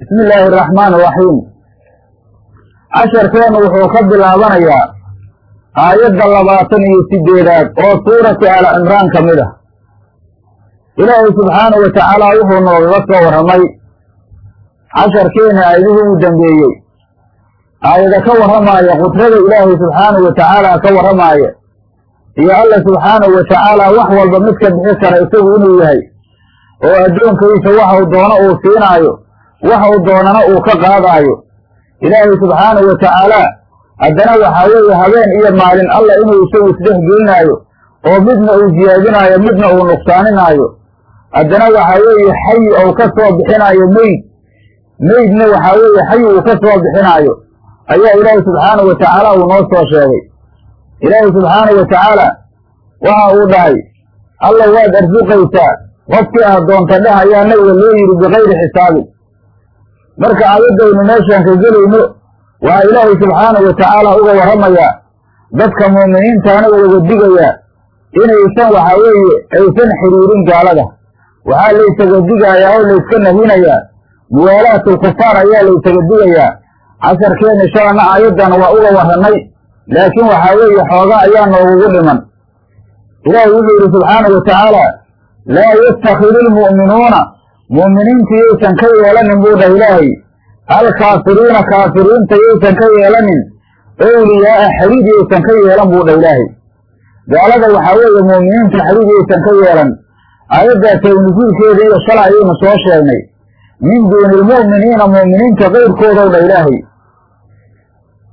bismi illaahi araxmaan iraxiim casharkeenu wuxuu ka bilaabanayaa aayadda labaatan iyo sideedaad oo suurati aala cimraan ka mid ah. Ilaahay subxaanahu wa tacaala wuxuu noogaga soo warramay casharkeena aayadihii u dambeeyey. Aayada ka warramaaya qudrada ilaahay subxaanahu wa tacaala ka warramaaya iyo alla subxaanahu wa tacaala wax walba midka bixi kara isagu inuu yahay oo addoonkiisa waxau doono uu siinaayo waxau doonana uu ka qaadaayo. Ilaahay subxaanahu wa tacaala haddana waxaa weeye habeen iyo maalin alla inuu isagu isdhex gelinaayo oo midna uu siyaadinaayo midna uu nuqsaaninaayo. Haddana waxaa weeye xayi ou ka soo bixinaayo meyd. Meydna waxaa weeye xayi uu ka soo bixinaayo. Ayaa ilaahay subxaanahu wa tacaala uu noo soo sheegay. Ilaahay subxaanahu wa tacaala waxa uu dhahay alla waad arsuqaysaa qofkii aad doonta dheh ayaa nabiga loo yidhi bikayri xisaabin marka aayaddaynu meeshaan ka gelayno waxaa ilaahay subxaanahu wa tacaala uga warramayaa dadka muuminiintaana uga digayaa inaysan waxaa weeye aysan xiriirin gaalada. Waxaa laysaga digayaa oo layska nahinayaa muwaalaatulkufaar ayaa laysaga digayaa casharkeenna shalana aayaddan waa uga warrannay laakiin waxaa weeye xooga ayaa noogugu dhiman. Ilaahay wuxuu yidhi subxaanahu wa tacaala laa yattakidu ilmu'minuuna mu'miniinta yaysan ka yeelanin buu dhah ilaahay. Alkaafiriina kaafiriinta yaysan ka yeelanin. Owliyaa'a xadiid yaysan ka yeelan buu dhah ilaahay. Gaalada waxaa weeye mu'miniinta xadiid yaysan ka yeelan. Aayaddaasay nusuulkeeda iyo shala ayaynu soo sheegnay. Min duuni ilmu'miniina mu'miniinta kayrkoodow dha ilaahay.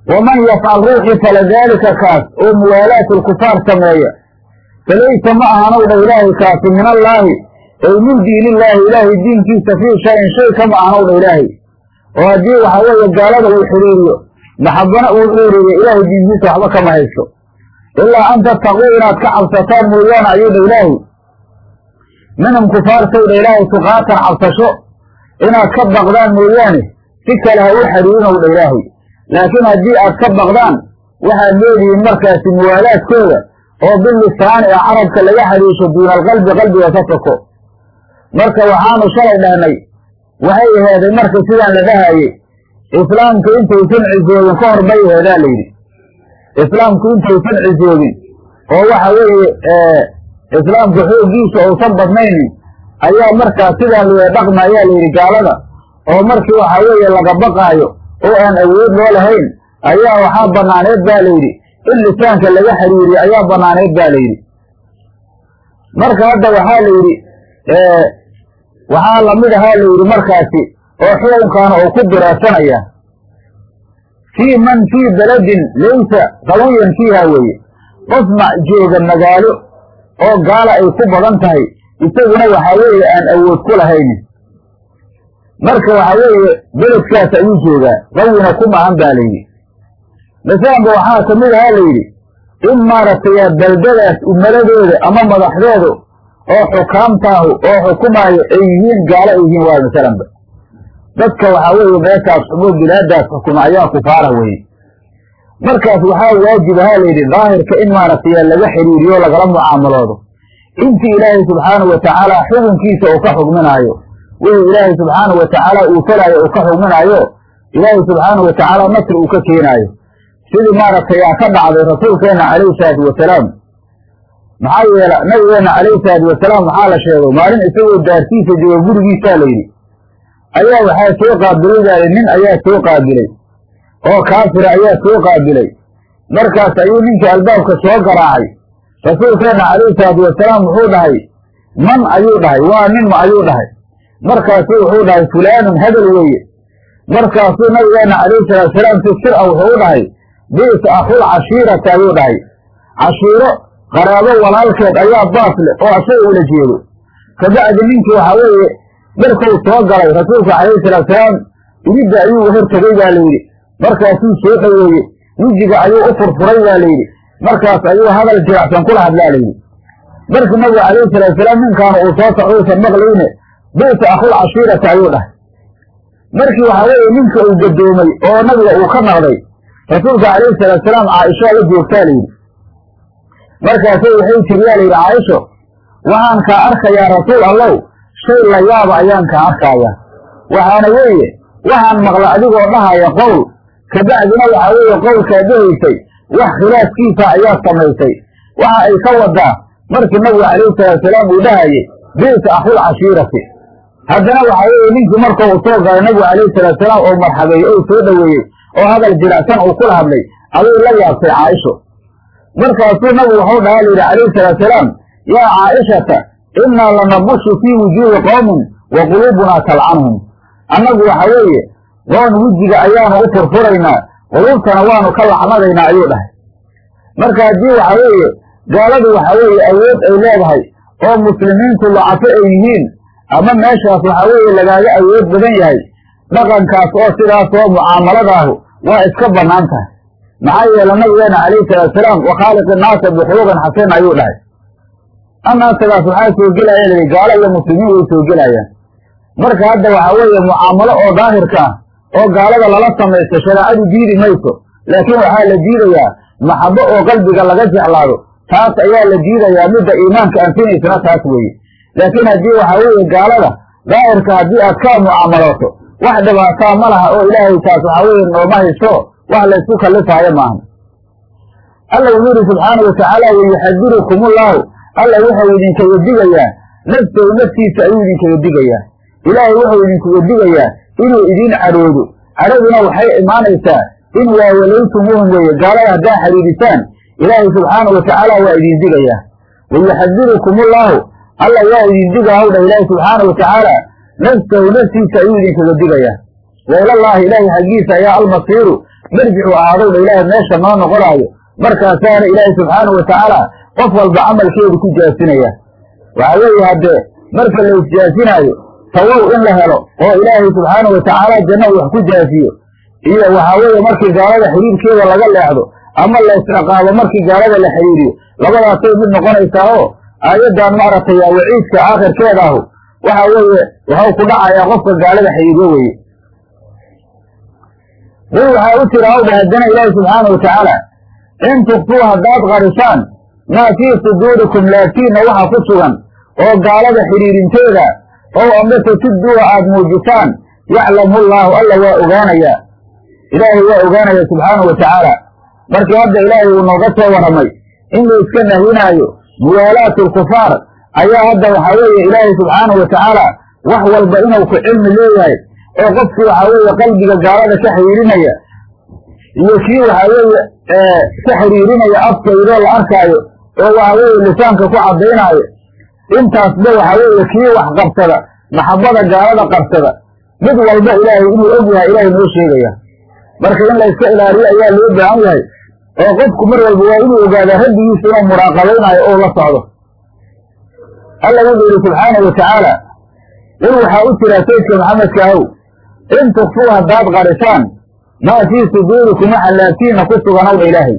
Waman yafcal ruuxii fala daalika kaas oo muwaalaati lkufaar sameeya. Falaysa ma ahanow dha ilaahay kaasi min allaahi ay min diinillaahi ilaahay diinkiisa fii shayin shay kama ahanow dha ilaahay oo haddii waxaa weeye gaalada uu xiriiriyo maxabana uu xiriiriyo ilaahay diinkiisa waxba kama haysto. Ilaa an tattaquu inaad ka cabsataan mooyaane ayuu dha ilaahay minhum kufaartow dha ilaahay tuqaatan cabsasho inaad ka baqdaan mooyaane si kale ha u xiriirinow dha ilaahay laakiin haddii aad ka baqdaan waxaad leedihiin markaasi muwaalaadkooda oo bilisaani ee carabka laga xariisho duuna alqalbi qalbiga ka soko marka waxaanu shalay dhahnay waxay aheeday marka sidaan la dhahaayey islaamku intaysan cisoobin ka hor bay aheedaa layidhi islaamku intaysan cisoobin oo waxa weeye islaamku xooggiisa uusan badnaynin ayaa markaa sidaan loo dhaqma ayaa layidhi gaalada oo markii waxaa weeye laga baqaayo oo aan awood loo lahayn ayaa waxaa banaaneed baa layidhi in lisaanka laga xiriiriyo ayaa banaaneed baa layidhi marka hadda waxaa la yidhi waxaa la mid ahaa layidhi markaasi oo xukunkaana uu ku diraasanaya fii man fii beledin laysa qawiyan fiiha weeye qof ma jooga magaalo oo gaala ay ku badan tahay isaguna waxaa weeye aan awood ku lahaynin marka waxaa weeye beledkaas ayuu joogaa qawina ku maahan baa layidhi masalanba waxaa ka mid ahaa layidhi in maaragtay beldadaas umaradooda ama madaxdooda oo xukaamtaahu oo xukumaayo ay yihiin gaalo ay yihiin waa masalanba dadka waxaa weeye meeshaas xumo bilaadaas xukuma ayaa kufaara weye markaas waxaa waajib ahaa layidhi daahirka in maaragtay laga xiriiriyo lagala mucaamaloodo intii ilaahay subxaanahu wa tacaala xukunkiisa uu ka xugminaayo wixii ilaahay subxaanahu wa tacaala uu falaayo uu ka xugminaayo ilaahay subxaanahu wa tacaala nasri uu ka keenaayo. Sidii maaragtay aa ka dhacday rasuulkeenna calayhi salaatu wasalaam maxaa yeela nabigeenna calayhi salaatu wasalaam waxaa la sheegay maalin isagoo daartiisa jooga gurigiisaa layidhi ayaa waxaa soo qaabilay? Baali nin ayaa soo qaabilay. Oo kaafira ayaa soo qaabilay. Markaas ayuu ninkii albaabka soo garaacay. Rasuulkeenna calayhi salaatu wasalaam wuxuu dhahay man ayuu dhahay? Waa nin ma ayuu dhahay? Markaasuu wuxuu dhahay fulaanun hebel weeye. Markaasuu nabigeenna calayhi salaatu wasalaam si sir a wuxuu u dhahay bi'sa akhul cashiirata ayuu dhahay. Cashiiro qaraabo walaalkeed ayaa baas leh oo asaga ula jeedo. Kabacdi ninkii waxaa weeye dharkuu soo galay rasuulka calayhi salaatusalaam ididda ayuu hortegay baa layidhi markaasuu soo dhoweeye wejiga ayuu u furfuray baa layidhi markaas ayuu hadal jiracsan kula hadlaa layidhi markii nabigu calayhi salaatusalaam ninkaana uu soo socdo usan maqlayne bi'sa akhul cashiirata ayuu dhahay. Markii waxaa weeye ninka uu gadoomay oo nabiga uu ka naqday rasuulka calayhi salaatusalaam caaishaa la joogtaa layidhi markaasay waxay tiri yaa layidhi caaisho waxaan kaa arkayaa rasuul allow. Shay la yaaba ayaan kaa arkaaya waxaana weeye waxaan maqla adigoo dhahaya qowl. Kabacdina waxaa weeye qowlkaa dhahaysay wax khilaafkiisa ayaa samaysay. Waxa ay ka wadaa markii nabigu calayhi salaatusalaam uu dhahayay bi'sa akhul cashiirati. Haddana waxaa weeye ninkii marka uu soo galay nabigu calayhi salaatusalaam oo marxabeeyey oo soo dhoweeyey oo hadal jilicsan uu kula hadlay ayay la yaabtay caaisho markaasuu nabigu waxau dhahaa layidhi calayhi salaatusalaam yaa caaishata innaa lanabushu fii wujuuhi qowmin wa quluubunaa talcanhum. Annagu waxa weeye qoon wejiga ayaanu u furfuraynaa quluubtana waanu ka lacnadaynaa ayuu dhahay. Marka haddii waxa weeye gaaladu waxa weeye awood ay leedahay oo muslimiintu lacafo ay yihiin ama meeshaas waxa weeye lagaaga awood badan yahay dhaqankaas oo sidaas oo mucaamaladaah waa iska bannaan tahay maxaa yeele nabigeena calayhi salaatusalaam wakhaaliq innaasa bikhuluqin xasan ayuu dhahay. Annaasagaas waxaa soo gelaya lii gaalo iyo muslimiin way soo gelayaan. Marka hadda waxaa weeye mucaamalo oo daahirka ah oo gaalada lala samaysto shareecadu diidi mayso laakiin waxaa la diidayaa maxabo oo qalbiga laga jeclaado. Taas ayaa la diidayaa midda iimaanka anfinaysana taas weeye. Laakiin haddii waxaa weeye gaalada daahirka haddii aad ka mucaamalooto wax dhibaataa ma laha oo ilaahay taas waxaa weeye nooma hayso wax laysku kallifaayo maaha. Alla wuxuu yidhi subxaana watacaala wayuxadirukumullahu alla wuxuu idinkaga digayaa nafsahu naftiisa ayuu idinkaga digayaa ilaahay wuxuu idinkaga digayaa inuu idiin cadhoodo. Cadhaduna waxay imaanaysaa in waawalaytumuuhum weeye gaalada haddaa xidhiidhisaan ilaahay subxaana watacaala waa idin digayaa. Wayuxadirukumullahu alla waa idin digaa hawdha ilaahay subxaana watacaala nafsahu naftiisa ayuu idinkaga digayaa wa ilallaahi ilaahay xaggiisa ayaa almasiiru marjicu ahaadowdha ilaahay meesha noo noqonaayo markaasaana ilaahay subxaana watacaala qof walba camalkeedu ku jaasinaya waxa weeye haddee marka la isjaasinaayo tawow in la helo oo ilaahay subxaana watacaala janna wax ku jaasiyo iyo waxaa weeye markii gaalada xiriirkeeda laga leexdo ama la isciqaabo markii gaalada la xiriiriyo labadaasay mid noqonaysaa oo aayaddan maaragtay waciidka aakhirkeeda ahu. Waxa weeye waxau ku dhacayaa qofka gaalada xiriiryo weeye qul waxaa u tira hawdha haddana ilaahi subxaana watacaala in tukfuu haddaad qarisaan maa fii suduurikum laabtiinna waxa ku sugan oo gaalada xidhiirinteeda ow ambase tubduuha aad muujisaan yaclamu llaahu alla waa ogaanayaa ilaahay waa ogaanaya subxaana wa tacaala markii hadda ilaahay uu nooga soo warramay in la iska nahinaayo muwaalaatu alkufaar ayaa hadda waxaa weeye ilaahay subxaana wa tacaala wax walba inuu ku cilmi leeyahay oo qofkii waxaa weeye qalbiga gaalada ka xidhiirinaya iyo kii waxaa weeye ka xidhiirinaya afkaydoo la arkaayo oo waxaa weeye lisaanka ku caddaynaayo intaasba waxaa weeye kii wax qabsada maxabada gaalada qabsada mid walba ilaahay inuu og yahay ilaahay noo sheegaya. Marka in la iska ilaaliyo ayaa loo baahan yahay oo qofku mar walba waa inuu ogaadaa rabbigiisa inuu muraaqabaynaayo oo la socdo. Alla wuxuu yidhi subxaana wa tacaala qul waxaa u jiraa saydka maxamedka ahow in tukfuu haddaad qarisaan maa fii suduurikum waxa laabtiinna ku sugan owdha ilaahay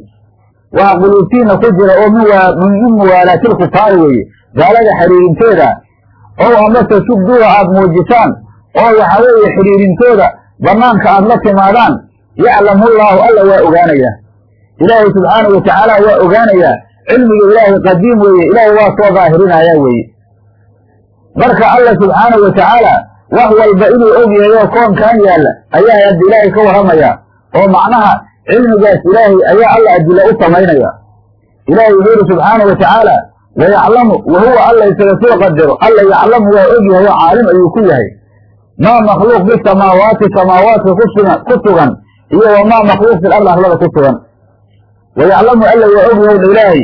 waa quluubtiinna ku jira oo min muwaalaatilkufaari weeye gaalada xidhiirinteeda ow amase tubduuha aad muujisaan oo waxa weeye xidhiirintooda bannaanka aad la timaadaan yaclamullaahu alla waa ogaanayaa ilaahay subxaana wa tacaala waa ogaanayaa cilmiga ilaahay qadiim weeye ilaahay waa soo daahirinayaa weeye marka alla subxaana wa tacaala wax walba inuu og yahay oo koonkan yaalla ayaa hadda ilaahay ka warramayaa oo macnaha cilmigaas ilaahay ayaa alla adila u samaynaya. Ilaahay wuxuu yidhi subxaana wa tacaala wayaclamu wa huwa alla isaga soo qadaro. Alla yaclamu waa og yahay oo caalim ayuu ku yahay. Maa makhluuq bisamaawaati samaawaadka kusugan ku sugan iyo wamaa makhluuq fil ardi arlada ku sugan. Wayaclamu alla waa og yahay ilaahay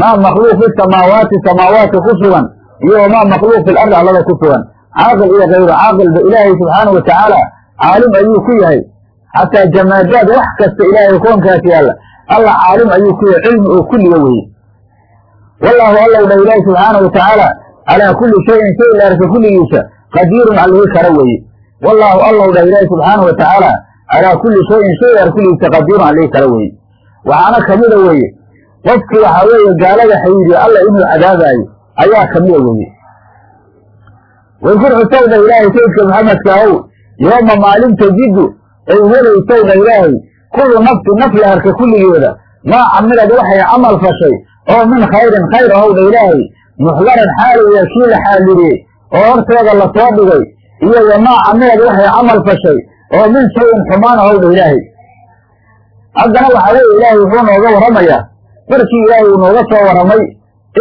maa makhluuq bisamaawaati samaawaadka ku sugan iyo wamaa makhluuq fil ardi arlada ku sugan caaqil iyo kayru caaqilba ilaahay subxaana wa tacaala caalim ayuu ku yahay. Xataa jamaadaad wax kasta ilaahay koonkaas yaalla alla caalim ayuu ku yahay cilmi oo kulliga weeye. Wallaahu allow dha ilaahi subxaana wa tacaala calaa kulli shayin shay la arka kulligiisa qadiirun allihii kara weeye. Wallaahu allow dha ilaahi subxaana wa tacaala calaa kulli shayin shay la arka kulligiisa qadiirun allihii kara weeye. Waxaana kamida weeye qofkii waxaa weeye gaalada xayiiriya alla inuu cadaabaayo ayaa kamida weeye wakur xusowdha ilaahay saydka maxamedka ahow yooma maalin tajidu ay helaysowdha ilaahay kullu nafsi naf la arka kulligeeda maa camilad waxay camal fashay oo min khayrin khayr ahowdha ilaahay muxdaran xaaliya kii la xaaliriyey oo horteeda la soo dhigay iyo wamaa camilad waxay camal fashay oo min shayin xumaan ahowdha ilaahay haddana waxaa weeye ilaahay wuxuu nooga warramayaa markii ilaahay uu nooga soo warramay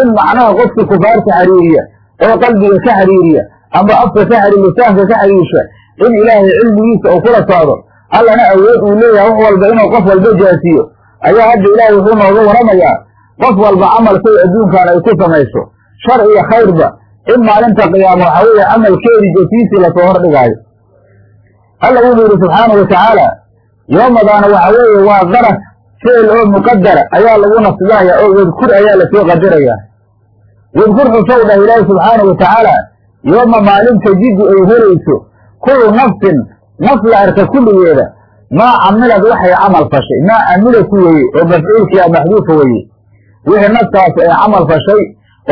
in macnaha qofkii kufaarta xiriiriya oo qalbiga ka xiriiriya ama afka ka xiriir lisaanka ka xiriirsha in ilaahay cilmigiisa uu kula socdo allana awood uu leeyahay wax walba inuu qof walba jaasiyo. Ayaa hadda ilaahay wuxuu nooga warramayaa qof walba camalkay adduunkan ay ku samayso. Shar khayrba in maalinta qiyaama waxaa weeye camalkeedii jasiisii la soo hordhigaayo. Alla wuxuu yidhi subxaanau watacaala yoomadaana waxa weeye waa daraf ficil oo muqadara ayaa lagu nasbahaya oo wadkur ayaa la soo qadarayaa. Wadkur xusow dhah ilaahi subxaanau watacaala yooma maalin tajidu ay helayso kullu nafsin naf la arka kulligeeda maa camilad waxay camal fashay maa camilatu weye oo mafcuulkiia maxduufa weye wixii naftaasi ay camal fashay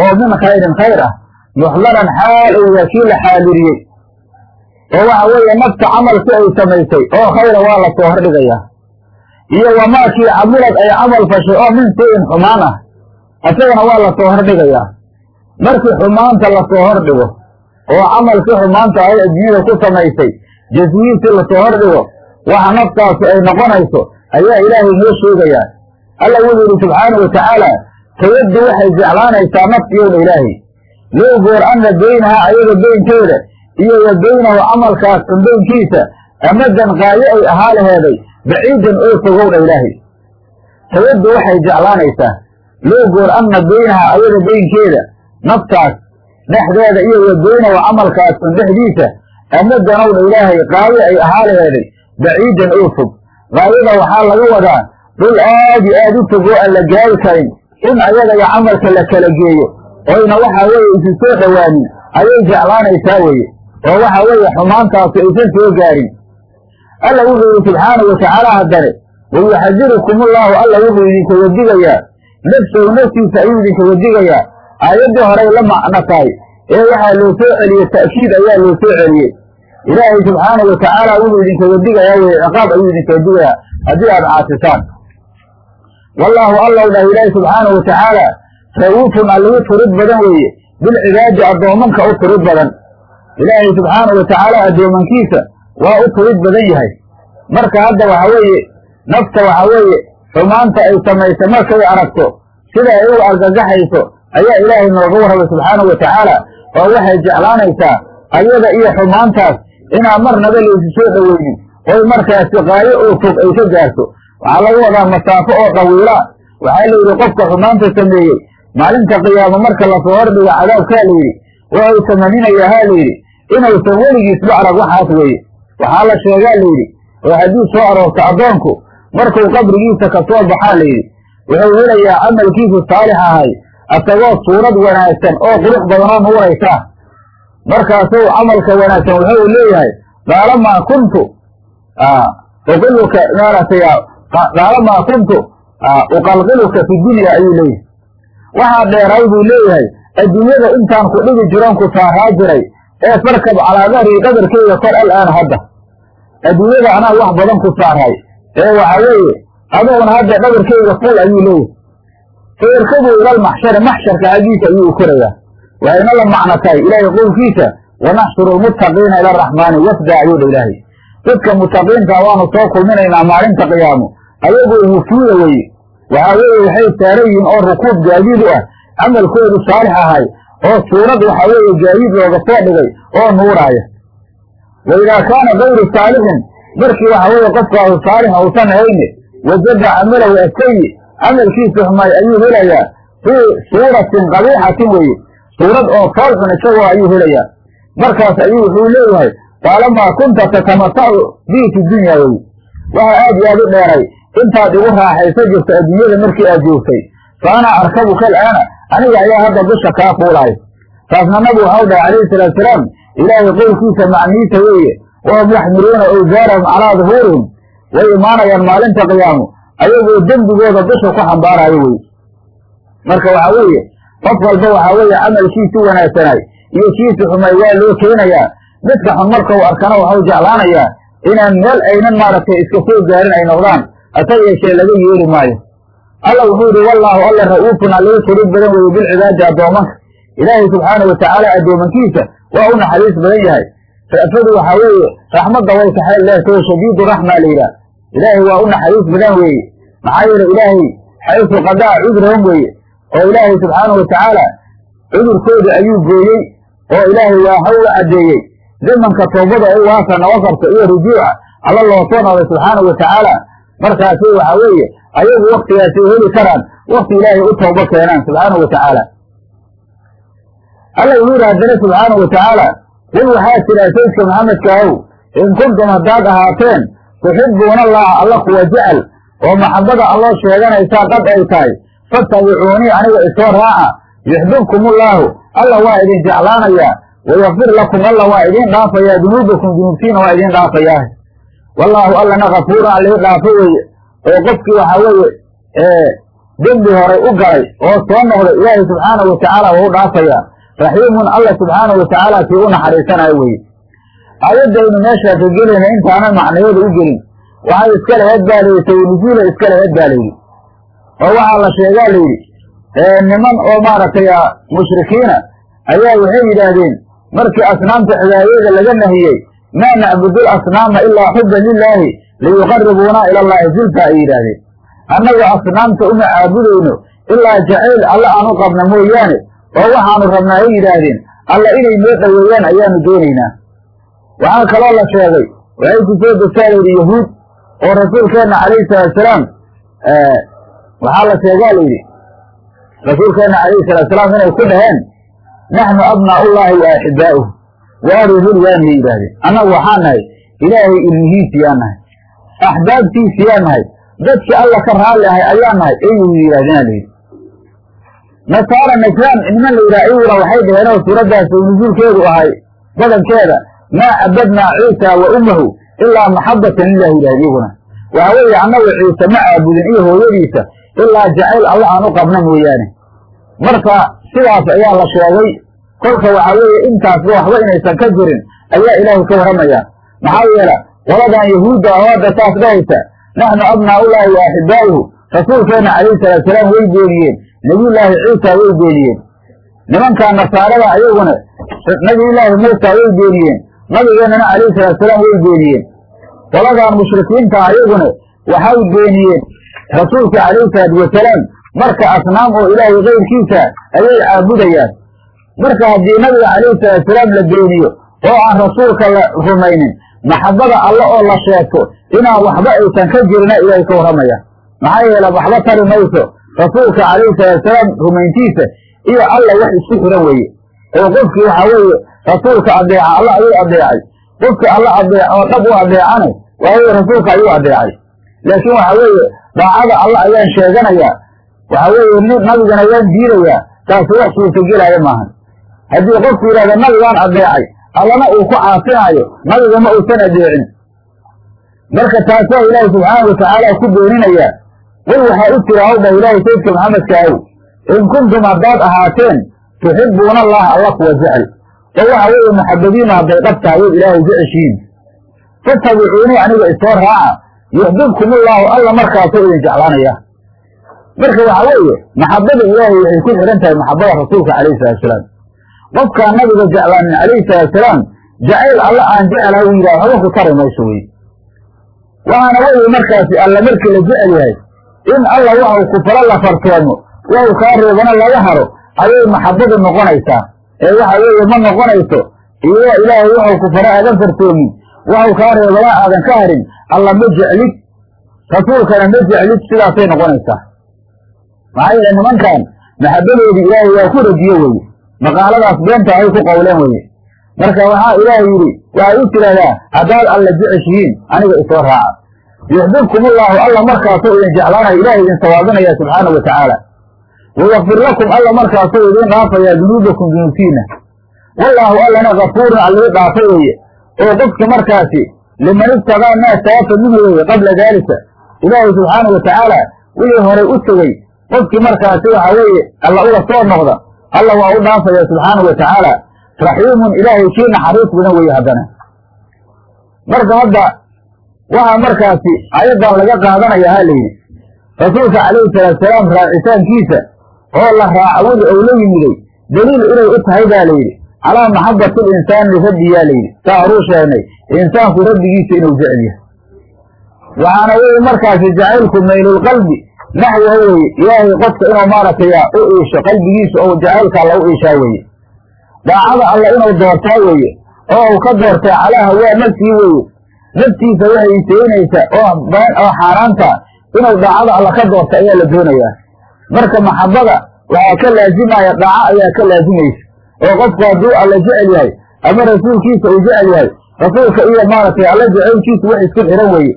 oo min khayrin khayr ah muxdaran xaal owga kii la xaadiriyey. Oo waxa weeye nafta camalki ay samaysay oo khayra waa la soo hordhigayaa iyo wamaakii camilad ay camal fashay oo min shayin xumaan ah isagana waa la soo hordhigayaa markii xumaanta la soo hordhigo oo camalkii xumaanta ahay adduunyada ku samaysay jasmihiisii la soo hordhigo waxa naftaasi ay noqonayso ayaa ilaahay noo sheegayaa alla wuxuu yidhi subxaanau watacaala tayaddu waxay jeclaanaysaa naftiyoodha ilaahay. Low goor anna beynaha ayaga beynkeeda iyo wa beynahu camalkaas xunbeynkiisa amadan qaayo ay ahaa laheeday baciidan oo fogowdha ilaahay. Tayaddu waxay jeclaanaysaa. Low goor anna beynaha ayaga beynkeeda naftaas dhexdeeda iyo wa beynahu camalkaas xun dhexdiisa amadanowdha ilaahay qaayo ay ahaa laheeday baciidan oo fog. Qaayada waxaa laga wadaa dhul aad iyo aad u fog oo aan la gaari karin. In ayaga iyo camalka la kala geeyo. Oyna waxaa weeye isu soo dhowaanin ayay jeclaanaysaa weye oo waxa weeye xumaantaasi aysan soo gaarin. Alla wuxuu yidhi subxaanau watacaala haddane wayuxadirukum ullahu alla wuxuu idinkaga digayaa nafsahu naftiisa ayuu idinkaga digayaa aayaddii horey la macno tahay. Ee waxaa loo soo celiyey ta'kiid ayaa loo soo celiyey. Ilaahay subxaanau watacaala wuxuu idinkaga digayaa weye ciqaab ayuu idinkaga digayaa haddii aad caasisaan. Wallaahu allow dhah ilaahi subxaanau watacaala ra'uufun alligu turid badan weeye. Bilcibaadi addoomanka u turid badan. Ilaahay subxaanau watacaala addoomankiisa waa u turid badan yahay. Marka hadda waxa weeye nafta waxa weeye xumaanta ay samaysa markay aragto sida ay u argagaxayso ayaa ilaahay nooga warramay subxaanau watacaala oo waxay jeclaanaysaa ayada iyo xumaantaas inaan marnaba laysu soo dhoweynin oy markaasi qaayo oo fog ay ka gaarto. Waxaa laga wadaa masaafo oo dhawiila waxaa la yidhi qofka xumaanta sameeyey maalinta qiyaamo marka la soo hordhigo cadaabkaa la yidhi waxay tamaninayaa ha la yidhi inuusan weligiisba arag waxaas weeye. Waxaa la sheegaa la yidhi oo haddii soo aroorto addoonku markuu qabrigiisa ka soo baxaa la yidhi wuxuu helayaa camalkiisu saalix ahay asagoo suurad wanaagsan oo qurux badanoo nuuraysa. Markaasuu camalka wanaagsan wuxuu leeyahay daalamaa kuntu uqiluka maaragtay daalamaa kuntu uqalqiluka fi dunya ayuu leeyahay. Waxaa dheeray buu leeyahay adduunyada intaan ku dhigi jiroon ku saaraa jiray ee farkab calaa dahrii qadarkeyga kor al'aan hadda. Adduunyada anaa wax badan ku saaraay ee waxa weeye aduguna hadda dhabarkeyga ful ayuu leeyahay fayrkabuu ilal maxshari maxsharka xaggiisa ayuu korayaa waxayna la macno tahay ilaahay qowlkiisa wanaxshuru lmuttaqiina ila araxmaani wafda ayuu dha ilaahay dadka mutaqiinta waanu soo kulminaynaa maalinta qiyaamo ayagoo wufuuda weye waxaa weeye waxay saaran yihiin oo rukuub gaadiid u ah camalkoodu saalix ahay oo suurad waxaa weeye gaadiid looga soo dhigay oo nuuraaya wa idaa kaana gayru saalixin markii waxa weeye qofkaasu saalix uusan ahayne wajada camalahu asayi camalkiisa xumay ayuu helayaa. Fii suuratin qabiixatin weye suurad oo fool xun isagoo ayuu helayaa. Markaas ayuu wuxuu leeyahay taalamaa kunta tatamatacu bii fi dunya weye waxaa aad iyo aad u dheeray. Intaad igu raaxaysa jirta adduunyada markii aad joogtay. Fa ana arkabuka alaana aniga ayaa hadda dusha kaa fuulaayo taasna nabigu waxau dhahay calayhi salaatusalaam ilaahay qowlkiisa macnihiisa weeye wahum yaxmiluuna awsaarahum calaa duhuurihim way imaanayaan maalinta qiyaamo ayagoo dembigooda dusha ku xambaarayo weye marka waxaa weeye qof walba waxaa weeye camalkiisi wanaagsanaay iyo kiisi xumay waa loo keenayaa. Midka xun markau arkana waxau jeclaanayaa inaan meel aynan maaragtay iska soo gaarin ay noqdaan hase yeeshee laga yeeri maayo. Alla wuxuu yidhi wallaahu alla ra'uufun alligu turid badan weeye bilcibaadi addoomanka. Ilaahay subxaanau watacaala addoomankiisa waa u naxariis badan yahay. Ra'fadu waxaa weeye raxmadda way kaxeel leertao shadiidu raxmaa la yidhaah ilaahay waa u naxariis badan weeye. Maxaa yeele ilaahay xaysu qadaa cudurahum weeye. Oo ilaahay subxaanahu watacaala cudurkoodii ayuu gooyey oo ilaahay waaxa uga caddeeyey. Zamanka toobada ay waasa noqon karto iyo rujuuca alla loo soo noqday subxaanahu watacaala markaasi waxaa weeye ayagu waktigaasay heli karaan wakti ilaahay u toobo keenaan subxaanahu watacaala alla wuxuu yidhi haddana subxaanahu watacaala qul waxaa tiraa saydka maxamedka ahow in kuntum haddaad ahaateen tuxibuuna allaha alla kuwa jecel oo maxabada alloo sheeganaysaa qad ay tahay. Fattabicuunii aniga isoo raaca. Yuxbibkum ullaahu alla waa idin jeclaanayaa wayakfir lakum alla waa idiin dhaafayaa dunuubakum dunuubtiina waa idiin dhaafayaa wallaahu allana kafuurun allii dhaafo weeye oo qofkii waxaa weeye dembi horay u galay oo soo noqday ilaahay subxaanahu watacaala waa dhaafayaa raxiimun alla subxaanahu watacaala kii u naxariisanayo weeye aayaddaynu meeshaa ka gelayna intaanan macnayada u gelin. Waxay iska laheed baa layidhi tawnujuula iska baa layidhi oo waxaa la sheegaa layidhi niman oo maaragtay mushrikiina ayaa waxay yidhaahdeen markii asnaamta cibaadada laga nahiyey maa nacbudu asnaama ilaa xuban lilaahi liyuqaribuuna ila allahi zulfa ay yidhaahdeen. Annagu asnaamta uma caabudayno ilaa jacayl alla aan u qabna mooyaane oo waxaanu rabnaa ay yidhaahdeen. Alla inay noo dhoweeyaan ayaanu doonaynaa waxaa kaloo la sheegay waxay ku soo degtaa layidhi yahuud oo rasuulkeenna calayhi salaatusalaam waxaa la sheegaa layidhi rasuulkeenna calayhi salaatusalaam inay ku dhaheen naxnu abnaa'ullaahi wa axibbaa'uh wa ahlulhulyaanay yidhaahdeen. Annagu waxaa nahay ilaahay ilmihiisiyaa nahay axbaabtiisiyaa nahay dadkii alla ka raalli ahay ayaa nahay ayuu yidhahdeen layidhi nasaara najraan niman la yidhaha iyaguna waxay dhaheen oo suuraddaas uu nusuulkeedu ahay badankeeda maa cabadnaa ciisa wa ummahu ilaa maxabatan lilah yidhahd iyaguna waxa weeye annagu ciise ma caabudin iyo hooyadiisa ilaa jacayl alla aan u qabna mooyaane. Marka sidaas ayaa la sheegay. Kolka waxaa weeye intaasba waxba inaysan ka jirin ayaa ilaahay ka warramaya maxaa yeele qoladan yahuudda oo hadda saas dhahaysa naxnu abnaa'ullaahi wa axibbaa'uhu rasuulkeenna calayhi salaatusalaam way beeniyeen nebiyullaahi ciisa way beeniyeen nimankaa nasaarada ayaguna nabiyullaahi muusa way beeniyeen nabigeennana calayhi salaatusalaam way beeniyeen. Qoladan mushrikiinta ayaguna waxay beeniyeen rasuulka calayhi salaatu wasalaam. Marka asnaam oo ilaahay kayrkiisa ayay caabudayaan. Marka haddii nabiga calayhi salaatusalaam la beeniyo oo aan rasuulka la rumaynin maxabada alle oo la sheegto inaan waxba aysan ka jirina ilaahay ka warramaya maxaa yeele waxba tari mayso rasuulka calayhi salaatusalaam rumayntiisa iyo alla wax isku xiran weeye. Oo qofkii waxaa weeye rasuulka adeeca alla ayuu adeecay qofkii alla adeec oo dhab u adeecane waayo rasuulka ayuu adeecay laakiin waxa weeye daacada alla ayaan sheeganayaa. Waxa weeye nabigana waan diidayaa taasi wax suurtagelaya maahan. Haddii qofku yidhahda nabigaan adeecay allana uu ku caasinaayo nabiga ma uusan adeecin marka taasaa ilaahay subxaana watacaala ku beeninayaa qul waxaa u tira hawdha ilaahay saydka maxamedka ahow in kuntum haddaad ahaateen tuxibuuna allaha alla kuwa jecel oo waxa weeye maxabadiina hadday dhab tahay oo ilaahay jeceshihiin fatabicuunii aniga isoo raaca yuxbibkum ullaahu alla markaasoo idin jeclaanaya. Marka waxa weeye maxabada ilaahay waxay ku xidhan tahay maxabada rasuulka calayhi salaatusalaam qofkaan nabiga jeclaanin calayhi salaatusalaam jacayl alla aan jecelaha u yidhaha waxba ku tari mayso wey waxaana weye markaasi alla markii la jecel yahay in alla waxau ku falo la fartoomo waxu kaa reebana laga haro ayay maxabadu noqonaysaa ee waxa weeye ma noqonayso iyo ilaahay waxau ku faro aadan fartoomin waxau kaa reebana aadan ka harin alla ma jeclid rasuulkana ma jeclid sidaasay noqonaysaa. Maxaa yeele nimankan maxabadoodii ilaahay waa ku rajiye weye maqaaladaas beenta ay ku qowleen weye marka waxaa ilaahay yidhi waxay u tidhahdaa haddaad alla jeceshihiin aniga isoo raaca. Yuxbibkum ullaahu alla markaasoo idin jeclaanaya ilahay idin sawaabinaya subxaana wa tacaala wayakfir lakum alla markaasoo idiin dhaafayaa dunuubakum dunuubtiina wallaahu allana kafuurun allii dhaafa weeye oo qofki markaasi liman ibtagaa maa saafa minhu weeye qabla daalika ilaahay subxaana wa tacaala wixii horay u tegey qofkii markaasi waxa weeye alla uga soo noqda alla waa u dhaafaya subxaana wa tacaala raxiimun ilaahay kii naxariis badan weeye haddana marka hadda waxaa markaasi ayaddan laga qaadanaya ha layidhi rasuulka calayhi salaatusalaam raacitaankiisa oo la raaca weli ou la yimiday daliil inay u tahay baa layidhi calaa maxabati linsaani lirabbiyaa layidhi saa horuu sheegnay insaanku rabbigiisa inuu jecel yahay. Waxaana weye markaasi jacaylku maylulqalbi naxwaha weye ilaahay qofka inuu maaragtay u iisho qalbigiisa oo jacaylka alla u iishaa weye daacada alla inuu doortaa weeye oo uu ka doortaa calaa hawaa nafsii weeye. Naftiisa waxay iseynaysa oo oo xaaraanta inuu daacada alla ka doorta ayaa la doonayaa marka maxabada waxaa ka laazimaya daaco ayaa ka laazimaysa oo qofku hadduu alla jecel yahay ama rasuulkiisa uu jecel yahay rasuulka iyo maaragtay alla jacaylkiisa wax isku xiran weeye.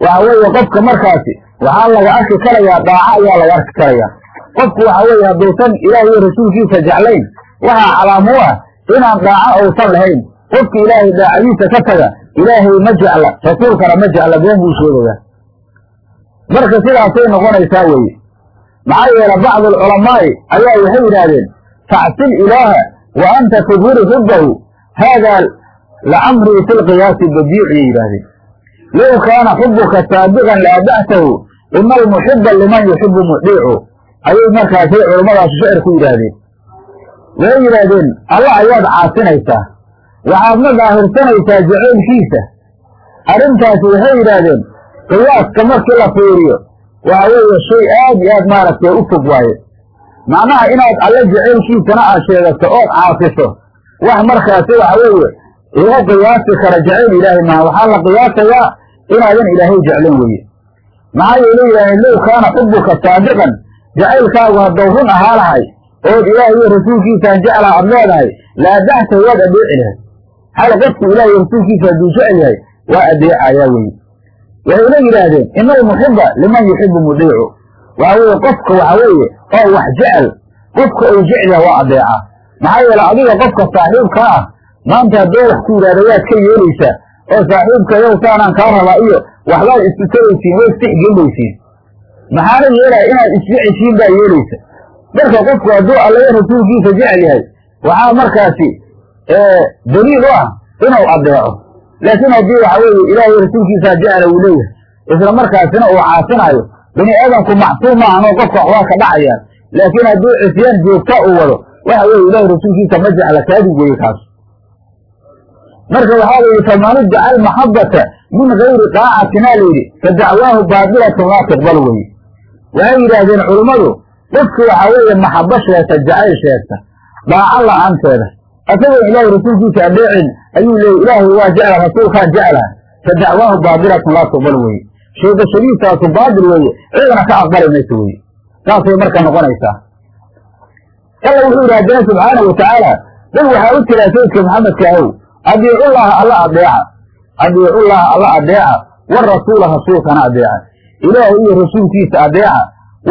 Waxa weeye qofka markaasi waxaa laga arki karayaa daaco ayaa laga arki karayaa. Qofku waxa weeye hadduusan ilaah rasuulkiisa jeclayn waxaa calaamo u ah inaan daaco uusan lahayn. Qofka ilaahay daacadiisa ka taga ilaahay ma jecla rasuulkana ma jecla been buu sheegayaa marka sidaasay noqonaysaa weeye maxaa yeele bacdu alculamaa'i ayaa waxay yidhaahdeen tacsil ilaaha wa anta tudhiru xubbahu haadaa lacamrii fi lqiyaasi badiiciyay yidhaahdeen. Low kaana xubuka saabiqan laada'tahu ina almuxiba liman yuxibu mudiicu. Ayay markaasay culummadaasi shacir ku yidhaahdeen. Waxay yidhaahdeen alla ayaad caasinaysaa waxaadna daahirsanaysaa jacaylkiisa. Arrintaasi waxay yidhaahdeen qiyaaska markii la fiiriyo waxa weeye shay aad iyo aad maaragtay u fog waaye. Macnaha inaad alle jacaylkiisana aad sheegato ood caasiso wax markaasi waxa weeye lagu qiyaasi kara jacayl ilaahay maaha. Waxaa la qiyaasayaa inaadan ilaahay jeclan weye maxaa yeele yidhahdeen low kaana xubuka saadiqan jacaylkaagu haddou run ahaa lahay. Ood ilaahay iyo rasuulkiisaan jeclaa ad leedahay la adacta waad adeeci lahayd hal qofku ilaah iyo rasuulkiisa hadduu jecel yahay waa adeecayaa weye waxayna yidhaahdeen ina almuxiba liman yuxibu mudiicu. Waxa weeye qofka waxa weeye oo wax jecel qofka uu jecel yahay waa adeecaa maxaa yeele adiga qofka saaxiibkaa ah maanta haddoo wax ku yidhahda waad ka yeelaysaa oo saaxiibka yow saanaan kaa rabaa iyo waxbaad isku taraysiin way istixgelinaysiin maxaana yeelaya inaad isjeceshiin baa yeelaysa. Marka qofku hadduu allayo rasuulkiisa jecel yahay waxaa markaasi daliil u ah inuu adeeco laakiin haddii waxa weeye ilaahay rasuulkiisaa jecla uu leeyahay isla markaasina uu caasinaayo bani aadamku macsuum maahan oo qofka waxbaa ka dhacayaan laakiin hadduu cisyaan joogta uu wado waxa weeye ilaahay rasuulkiisa ma jecla kaadib weeye kaas. Marka waxaa la yidhi faman iddaca almaxabata min gayri daacatina layidhi fa dacwaahu baadilatun laa tuqbal weye waxay yidhaahdeen culummadu qofki waxa weeye maxabo sheegta jacayl sheegta daaco la'aanteeda asagoo ilaahay rasuulkiisa adeecin ayuu leeyay ilaahay waa jecla rasuulkaan jeclaha fa dacwaahu baadilatun laa tuqbal weye sheegashadiisaasu baadil weeye cidana ka aqbali mayso weye saasay marka noqonaysaa alla wuxuu yidhi haddana subxaanau watacaala dad waxaa u tiraa sayidka maxamedka ahow adiicullaha alla adeeca adiicullaha alla adeeca warasuula rasuulkana adeeca ilaahay iyo rasuulkiisa adeeca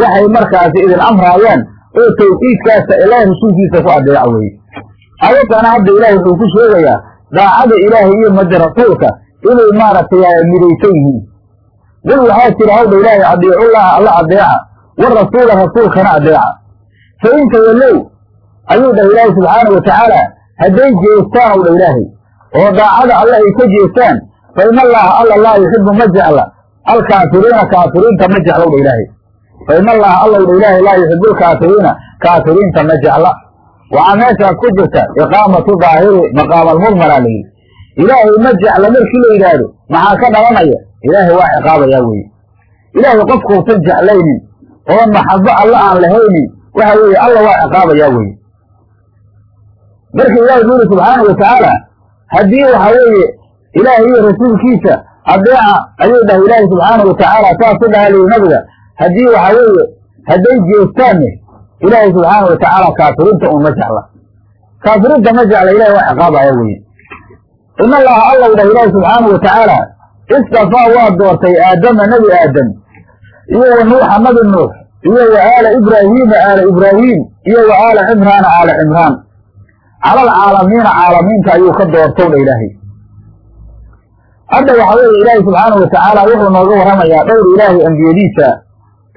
waxay markaasi idin amraayaan oo tawxiidkaasa ilaahay rasuulkiisa ku adeeca weye ayadana hadda ilaahay wuxuu ku sheegayaa daacada ilaahay iyo mada rasuulka inay maaragtay midaysan yihiin dad waxaa jira hawdha ilaahay adiicullaha alla adeeca warasuula rasuulkana adeeca fa in tawallow ayuu dhah ilaahay subxaanau watacaala hadday jeestaan ow dha ilaahay oo daacada alle ay ka jeestaan fa in allaha alla laa yuxibu ma jecla alkaafiriina kaafiriinta ma jeclow dha ilaahay. Fa in allaha allow dha ilaahay laa yuxibu alkaafiriina kaafiriinta ma jecla waxaa meeshaas ku jirta iqaamatu daahiri maqaama almudmara layidhi ilaahay ma jecla markii la yidhaahdo maxaa ka dhalanaya? Ilaahay waa ciqaabayaa weye ilaahay qofkuusan jeclaynin oo maxabo alla aan lahaynin waxa weeye alla waa ciqaabayaa weye marka ilahi bu uri subxaanau watacaala haddii waxa weeye ilaahay iyo rasuulkiisa adeeca ayuu dhahay ilaahi subxaanau watacaala saasu dhaha liyi nabiga haddii waxa weeye hadday jeestaanne ilaahay subxaana watacaala kaafiriinta un ma jecla. Kaafiriinta ma jecla ilahay waa ciqaabaya weye in allaha allow dhah ilaahi subxaanau watacaala istafaa waa doortay aadama nebi aadam iyo wa nuuxa nabi nuux iyo wa aala ibraahiima aala ibraahiim iyo wa aala cimraana aala cimraan. Cala alcaalamiina caalamiinta ayuu ka doortow dha ilaahay. Hadda waxa weeye ilaahay subxaanahu watacaala wuxuu nooga warramayaa dhowr ilaahay ambiyadiisa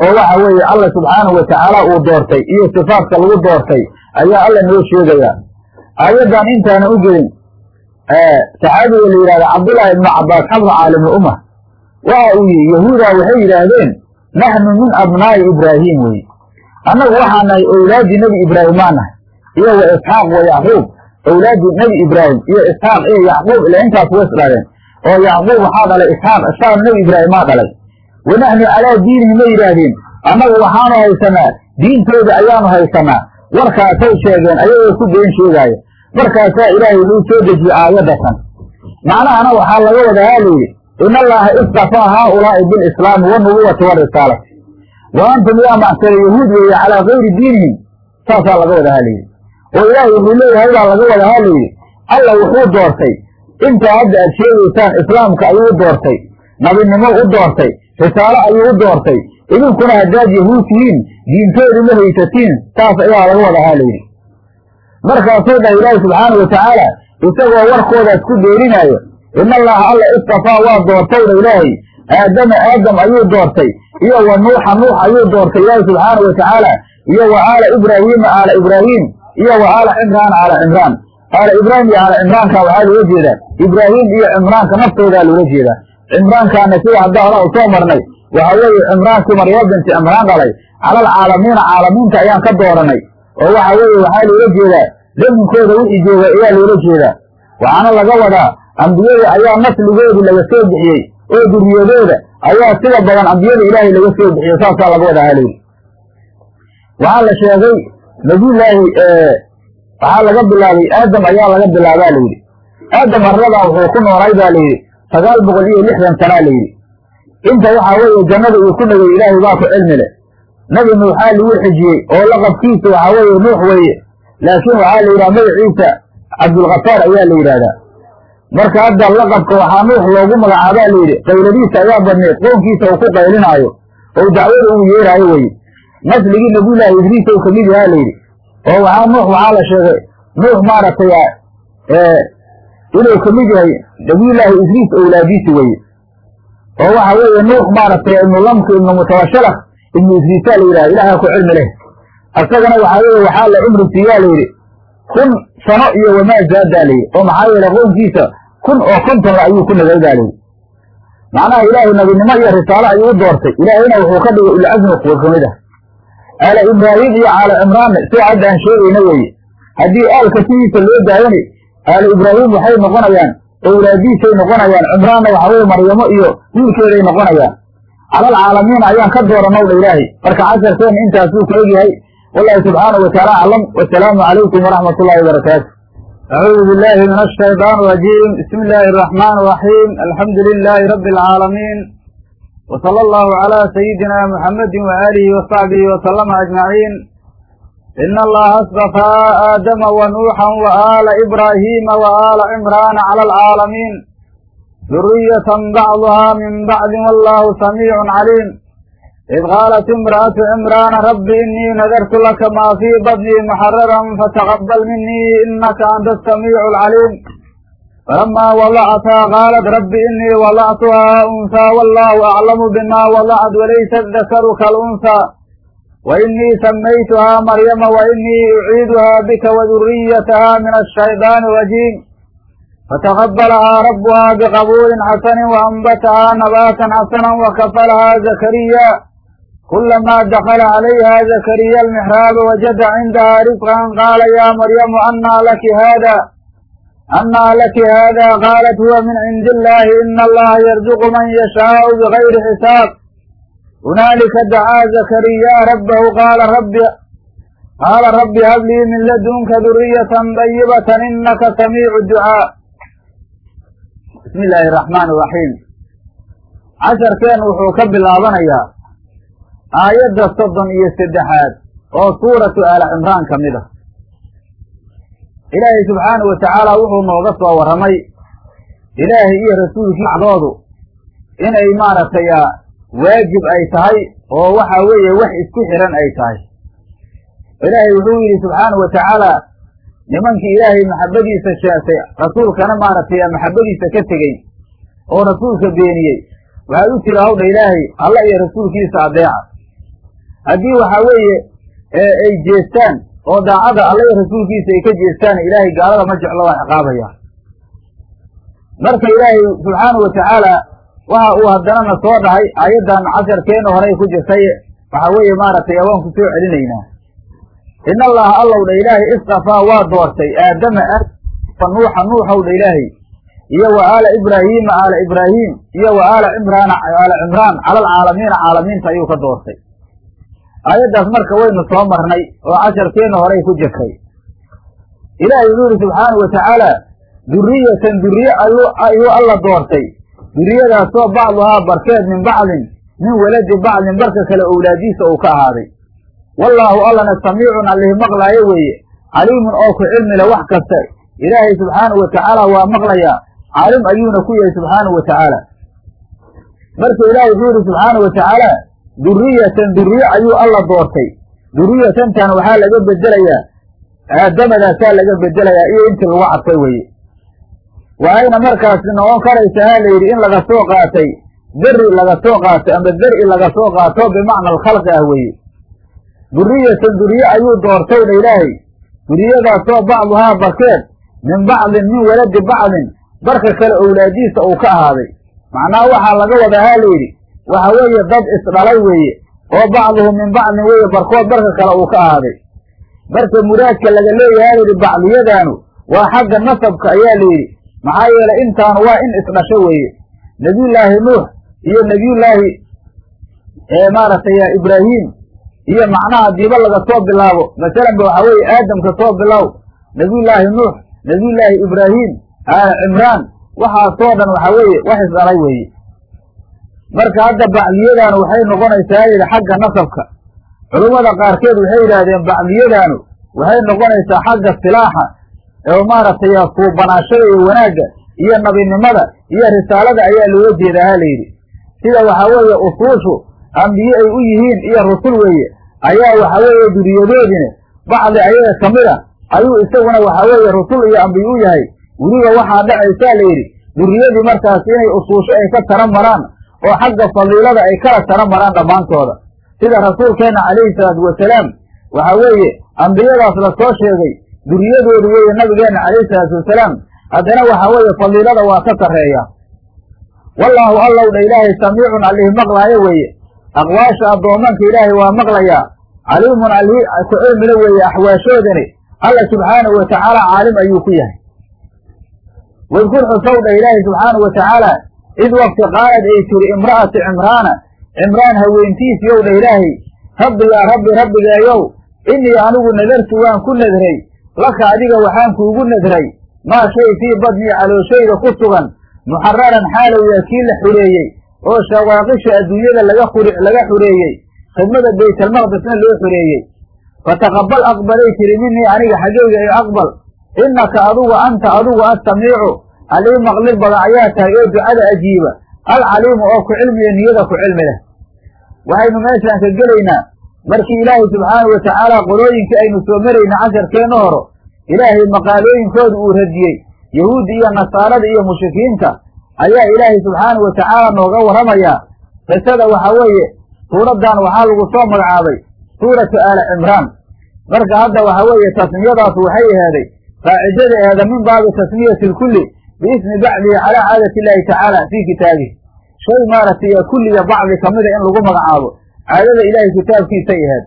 oo waxa weeye alla subxaanahu watacaala uu doortay iyo sifaadka lagu doortay ayaa alla noo sheegayaa aayaddan intaana u gelin saxaabiga la yidhahda cabdullaahi ibnu cabbaas xabra caalimi umma. Waxa uu yihi yahuuda waxay yidhaahdeen naxnu min abnaa'i ibraahiim weye annagu waxaa nahay owlaaddii nebi ibraahimaa nahay iyo wa isxaaq wa yacquub. Awlaadii nebi ibraahim iyo isxaaq iyo yacquub ila intaas way isdhaleen oo yacquub waxaa dhalay isxaaq isxaaq nebi ibraahim maa dhalay wanaxnu calaa diinihi ma yidhaahdeen annagu waxaanu haysanaa diintooda ayaanu haysanaa warkaasay sheegeen ayagoo ku been sheegaaya markaasaa ilaahay wuxuu soo dejiyey aayadatan macnahana waxaa laga wadahaa layidhi in allaha istafaa haaulaa'i bilislaami wanubuwati warisaalati wa antum yaa macsara yahuud weeye calaa gayri diinihim saasaa laga wadahaa layidhi oo ilaahay wuxuu leeyahay baa laga wadahaa layidhi alla wuxuu doortay intaa hadda aad sheegaysaan islaamka ayuu doortay nabinimo u doortay risaalo ayuu u doortay. Idinkuna haddaad yahuud tihiin diintoodu ma haysatiin saas ayaa laga wadahaa layidhi markaasuu dhahay ilaahi subxaanau watacaala isagoo warkoodaas ku beeninaayo in allaha alla istafaa waa doortayda ilaahay aadama aadam ayuu doortay iyo wa nuuxa nuux ayuu doortay ilaahi subxaanau watacaala iyo wa aala ibraahiima aala ibraahiim iyo wa aala cimraan aala cimraan. Aala ibraahim iyo aala cimraanka waxaa loola jeedaa. Ibraahim iyo cimraanka naftoodaa loola jeedaa cimraankaana sida hadda hora u soo marnay. Waxa weeye cimraankii marya binti cimraan dhalay calal caalamiina caalamiinta ayaan ka dooranay. Oo waxa weeye waxaa loola jeedaa daminkooda wixii jooga ayaa loola jeedaa. Waxaana laga wadaa ambiyada ayaa nasligoodii laga soo bixiyey oo duriyadooda ayaa sida badan ambiyada ilaahay laga soo bixiyey saasaa laga wadaa halayidhi waxaa la sheegay nabiyullaahi waxaa laga bilaabay aadam ayaa laga bilaabaa layidhi aadam arladaa wuxuu ku noolay baa layidhi sagaal boqol iyo lixdan sanaa layidhi inta waxaa weeye jannada uu ku nagay ilaahay baa ku cilmi leh. Nebi nuuxaa lagu xijiyey oo laqabkiisa waxaa weeye nuux weeye. Laakiin waxaa la yidhaha magaciisa cabdulkhafaar ayaa la yidhaahdaa marka hadda laqabka waxaa nuux loogu magacaabaa layidhi qayladiisa ayaa badneed qoonkiisa uu ku qaylinaayo oo dacwada uu yeeraayo weye nasligii nabiyullaahi idriis ou ka mid yahaa layidhi oo waxaa nuux waxaa la sheegay nuux maaragtay inuu ka mid yahay nabiyullaahi idriis owlaadiisi weye oo waxa weeye nuux maaragtay ibnu lamki ibnu mutawashalak ibnu idriisaa la yidhaha ilaahaa ku cilmi leh. Isagana waxaa weeye waxaa la cumri siiyaa layidhi kun sano iyo wamaa zaadaa layidhi oo maxaa yeele qoonkiisa kun oo kontonla ayuu ku nagaydaa layidhi macnaha ilaahay nabinimo iyo risaalo ayuu u doortay ilaahayna wuxuu ka dhigay ulcasmi kuwa ka mid ah. Aala ibraahim iyo caala cimraanne sida hadda aan sheegayna weeye. Haddii aalka sidiisa loo daayani aala ibraahim waxay noqonayaan owlaadiisay noqonayaan cimraanna waxa weye maryamo iyo wiilkeeday noqonayaan. Calal caalamiin ayaan ka doorannow dha ilaahay. Marka casharkeenna intaasuu ku egyahay wallahu subxaanahu wataala aclam wasalaamu calaykum waraxmat ullahi wabarakaatu acuudu billahi min ashayطaan rajiim. Bismi illaahi araxmaan raxiim alxamdu lilaahi rabbi alcaalamiin wsala allahu calaa sayidina muxamadi waaalihi wasaxbihi wasalama ajmaciin ina allaha astafaa aadama wa nuuxan wa aala ibraahiima wa aala cimraana cala alcaalamiin duriyatan bacduhaa min bacdin wallahu samiicun caliim id qaalat imra'atu cimraana rabbi inii nadartu laka maa fii badnii muxararan fataqabal minii inaka anta asamiicu alcaliim falamaa wadactaa qaalat rabbi inii wadactuhaa unsaa wallahu aclamu bima wadacad walaysa dakaru kalunsaa wa inii samaytuhaa maryama wa inii uciiduhaa bika waduriyataha min ashaydaani rajiim fataqabalahaa rabbuhaa biqabuulin xasanin waanbatahaa nabaatan xasanan wakafalahaa zakariya kulamaa dakala calayha zakariya almixraaba wajada cindahaa risqan qaala yaa maryamu annaa laki haada annaa laki haada qaalat huwa min cindi illaahi ina allaha yarzuqu man yashaau bigayri xisaab hunaalika dacaa zakariya rabbahu qaala rabbi qaala rabbi hablii min ladunka duriyatan dayibatan inaka samiicu ducaa bismi illaahi araxmaan iraxiim casharkeen wuxuu ka bilaabanayaa aayadda soddon iyo saddexaad oo suuratu aala cimraan ka mid ah ilaahay subxaanahu watacaala wuxuu nooga soo warramay ilaahay iyo rasuulkiisdoodu inay maaragtay waajib ay tahay oo waxa weeye wax isku xiran ay tahay. Ilaahay wuxuu yidhi subxaanahu watacaala nimankii ilaahay maxabbadiisa sheegtay rasuulkana maaragtay maxabbadiisa ka tegey oo rasuulka beeniyey waxaad u tiri hawdha ilaahay alla iyo rasuulkiisa adeeca haddii waxa weeye ay jeestaan oo daacada alla iyo rasuulkiisa ay ka jeestaan ilaahay gaalada ma jeclo waa ciqaabaya. Marka ilaahay subxaanahu watacaala waxa uu haddanana soo dhahay aayaddan casharkeena horey ku jirtay. Waxa weeye maaragtay waan ku soo celinaynaa. In allaha allow dha ilaahay istafaa waa doortay. Aadama nuuxa nuuxow dha ilaahay. Iyo wa aala ibraahiima aala ibraahim. Iyo wa aala cimraana aala cimraan cala alcaalamiina caalamiinta ayuu ka doortay. Aayaddaas marka waynu soo marnay oo casharkeenna horey ku jirtay. Ilaahay wuxuu yidhi subxaanau watacaala duriyatan duriye ayuu alla doortay duriyadaasoo bacduhaa barkeed min bacdin min waladi bacdin barka kale owlaadiisa uu ka ahaaday. Wallaahu allana samiicun allihi maqlaayo weeye. Caliimun oo ku cilmile wax kasta. Ilaahay subxaanau watacaala waa maqlayaa. Caalim ayuuna ku yahay subxaanau watacaala marka ilaahay wuxuu yidhi subxaanau watacaala duriyatan duriye ayuu alla doortay. Duriyatantan waxaa laga bedelayaa aadamadaasaa laga bedelayaa iyo intii lagu cadfay weeye waxayna markaasi noqon karaysa ha la yidhi in laga soo qaatay beri laga soo qaatay ama beri laga soo qaato bimacna alkhalqi ah weeye. Duriyatan duriye ayuu doortay dha ilaahay. Duriyadaasoo bacduhaa barkeed min bacdin min waladi bacdin barka kale owlaadiisa uu ka ahaaday. Macnaha waxaa laga wadaa ha la yidhi waxa weeye dad isdhalay weeye oo bacduhu min bacdin weeye barkood barka kale uu ka ahaaday. Marka muraadka laga leeyahay layidhi bacdiyadaanu waa xagga nasabka ayaa layidhi maxaa yeelay intaanu waa in isdhasho weeye. Nebiyullaahi nuux iyo nebiyullaahi maaragtay ibraahim iyo macnaha diiba laga soo bilaabo masalanba waxaa weeye aadamka soo bilow nebiyullaahi nuux nebiyullaahi ibraahim aala cimraan waxaasoo dhan waxaa weeye wax isdhalay weeye. Marka hadda bacdiyadaanu waxay noqonaysaa yidhi xagga nasabka. Culummada qaarkeed waxay yidhaahdeen bacdiyadaanu waxay noqonaysaa xagga silaaxa oo maaragtay suubanaashada iyo wanaagga iyo nabinimada iyo risaalada ayaa looga jeedaa ha layidhi sida waxaa weeye usuushu ambiye ay u yihiin iyo rusul weeye ayaa waxaa weeye duriyadoodine bacdi ayaga ka mid a ayuu isaguna waxaa weeye rusul iyo ambiye u yahay. Weliba waxaa dhacaysaa layidhi duriyadii markaas inay usuusho ay ka tara maraan oo xagga fadiilada ay kala tara maraan dhammaantooda. Sida rasuulkeenna calayhi salaatu wasalaam waxaa weeye ambiyadaas la soo sheegay duriyadoodu weeye nabigeenna calayhi salaatu wasalaam haddana waxaa weeye fadiilada waa ka sarreeya. Wallaahu allow dha ilaahay samiicun allihi maqlaayo weeye. Aqwaasha addoomanka ilaahay waa maqlayaa. Caliimun allihi ku cilmila weeye axwaashoodani. Alla subxaanahu watacaala caalim ayuu ku yahay. Wadkur xusow dha ilaahay subxaanahu watacaala id wakti qaalad ay tiri imra'atu cimraana. Cimraan haweentiisiyow dha ilaahay. Rabbi yaa rabbi rabbigeeyow innii anigu nadartu waan ku nadray laka adiga waxaan kuugu nadray maa shay fii badnii calooshayda ku sugan muxararan xaalow yaa kii la xureeyey oo shawaaqisha adduunyada laga laga xureeyey khidmada baytalmaqdisna loo xureeyey. Fataqabbal aqbalay tiri minii aniga xaggayga ee aqbal innaka adugu anta adugu assamiicu allii maqlid badan ayaa tahay oo ducada ajiiba alcaliimu oo ku cilmiya niyada ku cilmi leh. Waxaynu meeshaan ka gelaynaa markii ilaahay subxaanahu watacaala qolooyinkii aynu soo marayna casharkeenna horo ilaahay maqaalooyinkooda uu radiyey yahuudda iyo nasaarada iyo mushrikiinta ayaa ilaahay subxaanahu watacaala nooga warramayaa qisada waxaa weeye suuraddan waxaa lagu soo magacaabay suuratu aali cimraan. Marka hadda waxaa weeye tasmiyadaas waxay aheeday qaacidada aheeda min baabi tasmiyati lkulli biismi bacdihi calaa caadati illaahi tacaala fii kitaabihi. Shay maaragtay kulliga bacdi kamida in lagu magacaabo caadada ilaahay kitaabkiisay aheed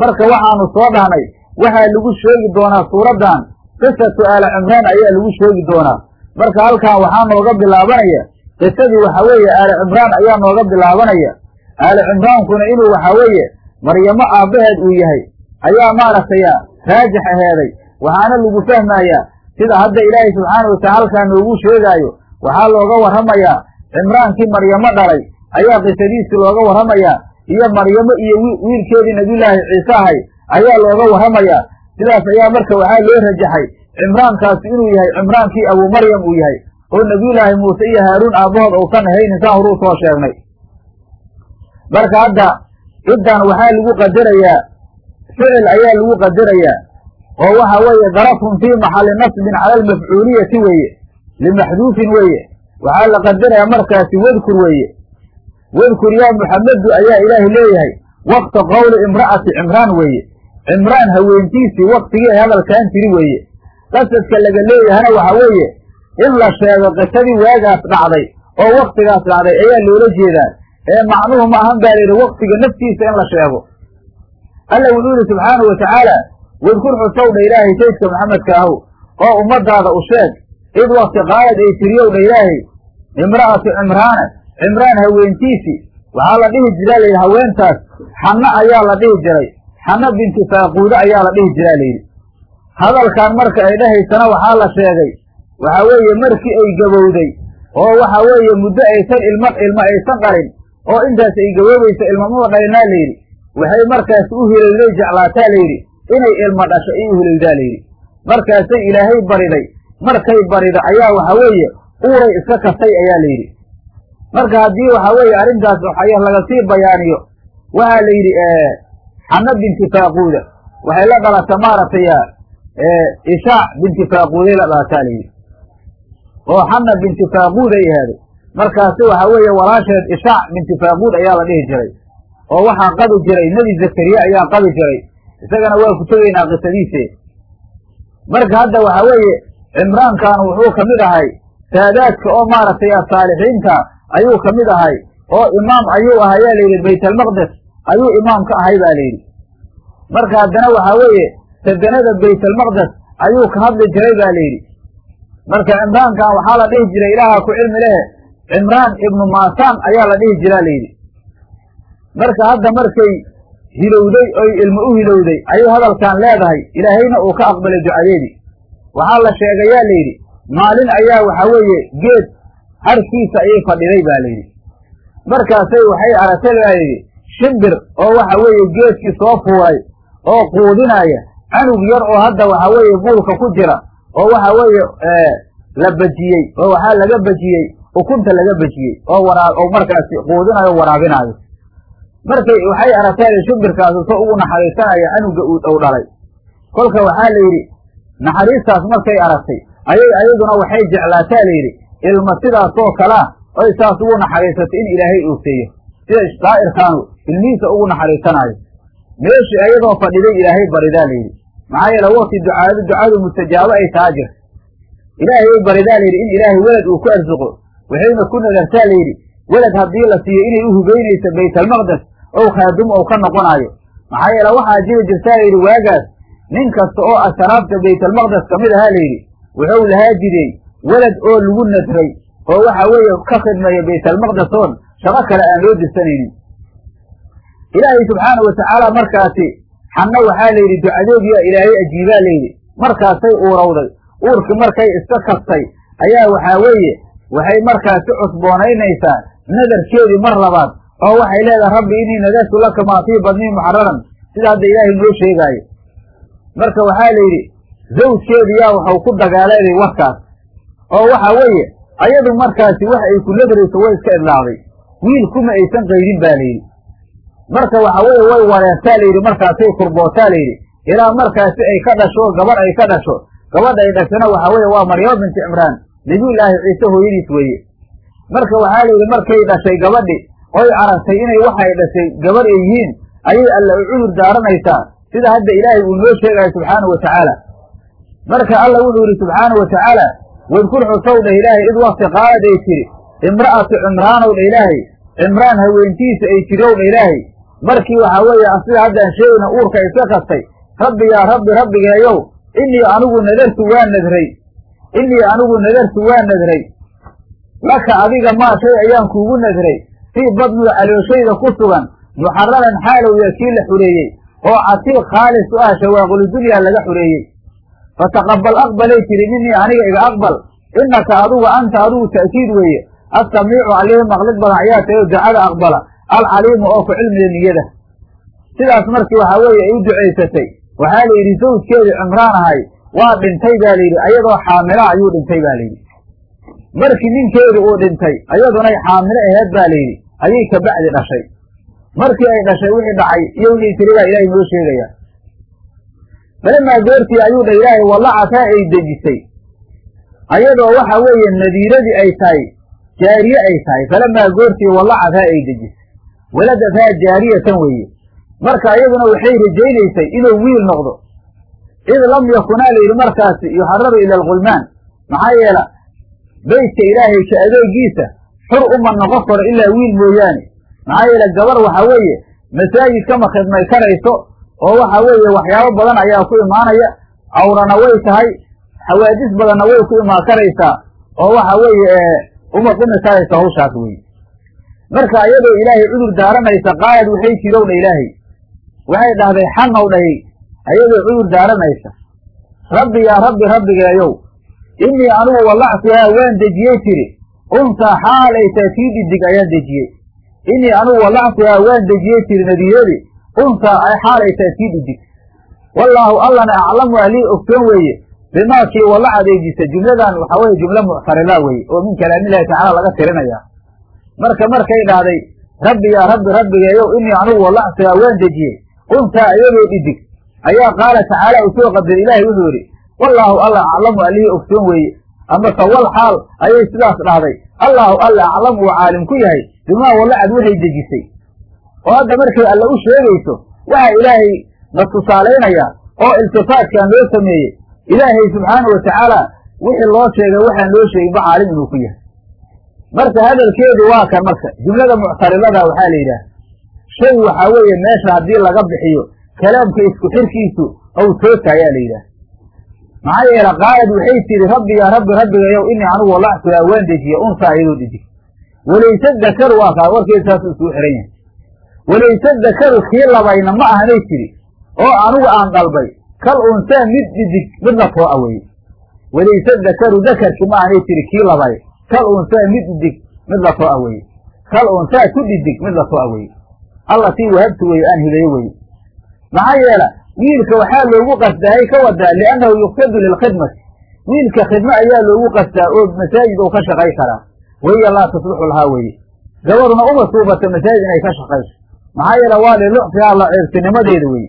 marka waxaanu soo dhahnay waxaa lagu sheegi doonaa suuraddan qisatu aali cimraan ayaa lagu sheegi doonaa. Marka halkan waxaa nooga bilaabanaya qisadii waxa weeye aali cimraan ayaa nooga bilaabanaya. Aali cimraankuna inuu waxa weeye maryamo aabbaheed uu yahay. Ayaa maaragtay raajix aheeday. Waxaana lagu fahmayaa sida hadda ilaahay subxaanau wataala halkaa noogu sheegaayo. Waxaa looga warramayaa cimraankii maryamo dhalay. Ayaa qisadiisii looga warramayaa iyo maryamo iyo wiilkeedii nabiyullaahi ciise ahay ayaa looga warramayaa sidaas ayaa marka waxaa loo rajaxay cimraankaasi inuu yahay cimraankii abuu maryam uu yahay oo nebiyullaahi muuse iyo haaruun aabbahood uusan ahaynin saan horuu soo sheegnay. Marka hadda ciddan waxaa lagu qadarayaa ficil ayaa lagu qadarayaa oo waxa weeye darafun fii maxalli nasbin cala almafcuuliyati weeye limaxduufin weeye. Waxaa la qadarayaa markaasi wadkur weeye wadkur yaa muxamedu ayaa ilaahay leeyahay. Wakta qowli imra'ati cimraan weeye. Cimraan haweentiisii waktigii hadalkaan tiri weeye. Qasadka laga leeyahana waxa weeye in la sheego qisadii waagaas dhacday oo waktigaas dhacday ayaa loola jeedaa. Ee macnuhu ma ahan baa layidhi waktiga naftiisa in la sheego. Alla wuxuu yihi subxaanahu watacaala wadkur xusowdha ilaahay saydka maxamedka ahow oo ummadaada u sheeg id wakti qaalad ay tiriyow dha ilaahay imra'atu cimraana cimraan haweentiisii waxaa la dhihi jiraa layidhi haweentaas xanno ayaa la dhihi jiray. Xanno binti faaquude ayaa la dhihi jiraa layidhi hadalkan marka ay dhahaysana waxaa la sheegay waxa weeye markii ay gabowday oo waxa weeye muddo aysan ilmo ilmo aysan dhalin oo intaas ay gaboobayso ilmamada dhalinaa layidhi waxay markaas u hilowday jeclaataa layidhi inay ilmo dhasho ay u hilowdaa layidhi markaasay ilaahay bariday. Markay barida ayaa waxa weeye uuray iska kastay ayaa layidhi marka haddii waxa weeye arrintaas waxay laga sii bayaaniyo waxaa la yidhi xanno binti faaquuda waxay la dhalata maaragtay ishaac binti faaquuday la dhalataa layidhi oo xanna binti faaquud ay ahaaday markaasi waxa weeye walaasheed ishaac binti faaquud ayaa la dhihi jiray. Oo waxaa qabi jiray nebi zakariya ayaa qabi jiray. Isagana waa ku tegaynaa qisadiise. Marka hadda waxa weeye cimraankan wuxuu ka mid ahay saadaadka oo maaragtay saalixiinta ayuu ka mid ahay. Oo imaam ayuu ah ayaa layidhi baytalmaqdes ayuu imaam ka ahay ba layidhi marka haddana waxa weeye sadanada baytalmaqdes ayuu ka hadli jiray ba layidhi marka cimraankan waxaa la dhihi jiray ilaaha ku cilmi lehe cimraan ibnu maasaan ayaa la dhihi jiraa layidhi marka hadda markay hilowday oy ilmo u hilowday ayay hadalkan leedahay. Ilaahayna uu ka aqbalay ducadeedii. Waxaa la sheegayaa layidhi maalin ayaa waxa weeye geed harkiisa ayay fadhiday ba layidhi markaasay waxay aragtay baa yidhi shimbir oo waxa weeye geedkii soo fuuray oo quudinaya canug yar oo hadda waxa weeye buulka ku jira oo waxa weeye la bejiyey oo waxaa laga bejiyey ukunta laga bejiyey oo waraa oo markaasi quudinayo waraabinaayo markay waxay aragteen shimbirkaasu so ugu naxariisanaya canuga uu dhalay. Kolka waxaa la yidhi naxariistaas markay aragtay ayay ayaduna waxay jeclaataa la yidhi ilma sidaasoo kalea oy saas ugu naxariisatay in ilaahay oogteeyo sida daa'irkaanu ilmihiisa ugu naxariisanaayo. Meeshii ayadoo fadhiday ilaahay baridaa la yidhi. Maxaa yeele wakti ducaadu ducadu mustajaabo ay taha jirta ilaahay ay baridaa la yidhi in ilaahay welad uu ku arsuqo. Waxayna ku nadartaa la yidhi welad haddii la siiyo inay u hubaynayso baytalmaqdes ow khaadumo ou ka noqonaayo. Maxaa yeele waxaa jiri jirtaa la yidhi waagaas nin kasta oo ashraabta baytalmaqdes ka mid ahaa la yidhi wuxuu lahaa jirey welad oo lagu nadray oo waxa weeye ka khidmeeya baytalmaqdes oon shaqo kale aan loo dirsanaynin. Ilaahay subxaana watacaala markaasi xanno waxaa la yidhi ducadeediyaa ilaahay ajiibaa layidhi markaasay uurawday uurkii markay iska kastay ayaa waxaa weeye waxay markaasi cusboonaynaysaa nadarkeedii mar labaad oo waxay leedahay rabbi inii nadartu laka maa fii badnii muxararan sida hadda ilaahay noo sheegaayo. Marka waxaa la yidhi zawjkeediyaa waxau ku dagaalanay warkaas oo waxa weeye ayadu markaasi wax ay ku nadarayso way iska idlaacday wiil kuma aysan qaydin ba layidhi marka waxa weeye way wareertaa layidhi markaasay kurbootaa layidhi ilaa markaasi ay ka dhasho gabadh ay ka dhasho. Gabadha ay dhashana waxa weeye waa maryamo binti cimraan nebiyullaahi ciise hooyadiis weeye. Marka waxaa layidhi markay dhashay gabadhi oy aragtay inay waxay dhashay gabadh ay yihiin ayay alla u cudur daaranaysaa. Sida hadda ilaahay uu noo sheegayo subxaanau watacaala marka alla wuxuu yidhi subxaanau watacaala wadkur xusow dheh ilaahay id wakti qaalad ay tidhi imra'atu cimraanow dha ilaahay cimraan haweentiisa ay tidhi ow dha ilaahay. Markii waxaa weeye sida haddaan sheegayna uurka iska kastay rabbi yaa rabbi rabbigeeyow innii anigu nadartu waa nadray innii anigu nadartu waa nadray. Laka adiga maa shay ayaan kuugu nadray fii badniga calooshayda ku sugan muxararan xaalow yaa kii la xureeyey oo catiiq khaalis u ah shawaaquludunyaa laga xureeyey fataqabal aqbalay tiri minii aniga iga aqbal innaka adugu anta adugu ta'kiid weeye assamiicu allihii maqlid badan ayaa tahay o ducada aqbala alcaliimu oo ku cilmiga niyada sidaas markii waxaa weeye ay u ducaysatay waxaa la yidhi zawjkeedii cimraan ahay waa dhintay baa layidhi ayadoo xaamila ayuu dhintay ba layidhi markii ninkeedu uu dhintay ayadunay xaamilo aheed ba layidhi ayay kabacdi dhashay markii ay dhashay wixii dhacay iyo wixii tiri baa ilaahay noo sheegaya falamaa goortii ayuu dha ilaahay wallacataa ay dejisay. Ayadoo waxa weeye nadiiradii ay tahay jaariye ay tahay falamaa goortii wallacataa ay dejisay. Waladataa jaariyatan weeye. Marka iyaduna waxay rajaynaysay inuu wiil noqdo. Id lam yakunaa layidhi markaasi yuxararu ila alqulmaan maxaa yeela beytka ilaahay ka adeegiisa xur uma noqon karo ilaa wiil mooyaane. Maxaa yeele gabar waxa weeye masaajidkama khidmay karayso oo waxa weeye waxyaabo badan ayaa ku imaanaya awrana way tahay xawaadis badanna way ku imaan karaysaa oo waxa weeye uma qumi karaysa hawshaas weye marka iyadoo ilaahay cudur daaranaysa qaalad waxay tirowdha ilaahay. Waxay dhahday xanow dhahay. Ayadoo cudur daaranaysa rabbi yaa rabbi rabbigeeyow innii anugu wallactuhaa waan dejiyey tiri unsaa xaalaysaa tii dhidig ayaan dejiyey. Innii anugu wallactuhaa waan dejiyey tiri nabiyadi unsaa xaalaysaa tii dhidig wallaahu allana aclamu alii ogsoon weeye. Bimaa kii walla adeejisa jumladan waxaa weye jumla muctarila weeye oo min kalaamillahi tacaala laga tirinayaa. Marka markay dhahday rabbi yaa rabbi rabbigeeyow innii anugu wallactuhaa waan dejiyey. Unsaa iyadoo dhidig. Ayaa qaala tacaala uu soo qadaray ilaahay wuxuu yidhi wallaahu alla aclamu allihii ogsoon weeye. Amase wal xaal ayay sidaas dhahday allaahu alla aclamu uu caalim ku yahay bimaa wallacad waxay dejisay oo hadda markay alle u sheegayso waxaa ilaahay na tusaalaynayaa oo iltifaatkan loo sameeyey ilaahay subxaanau watacaala wixii loo sheegay waxaan loo sheeginba caalim inuu ku yahay. Marka hadalkeedu waa kan marka jumlada muctarilada waxaa la yidhaah shay waxaa weeye meesha haddii laga bixiyo kalaamka isku xirkiisu ow toota ayaa la yidhaah maxaa yeele qaalad waxay tidhi rabbi yaa rabbi rabbigayow inii anugu wallactuhaa waan dejiye unsaa iyadoo dhidig walayse dakaru waa kaa warkeedu saasuu isugu xihan yahay walayse dakaru kii labayna ma ahanay tidhi oo anugu aan dalbay. Kal unsaa mid dhidig mid la too a weye walayse dakaru dakarki ma ahanay tidhi kii labay. Kal unsaa mid dhidig mid la too a weye kal unsaa ku dhidig mid la too a weye allatii wahabtu weye aan hibeeye weye maxaa yeela wiilka waxaa loogu qasdaayay ka wadaa liannahu yuqsadu lilkhidmati wiilka khidme ayaa loogu qasdaa oo masaajid uu ka shaqay karaa. Wahiya laa tusluxu lahaa weye gabadhuna uma suubata masaajid inay ka shaqayso maxaa yeele waa lilucfihaa la ceebtinimadeeda weye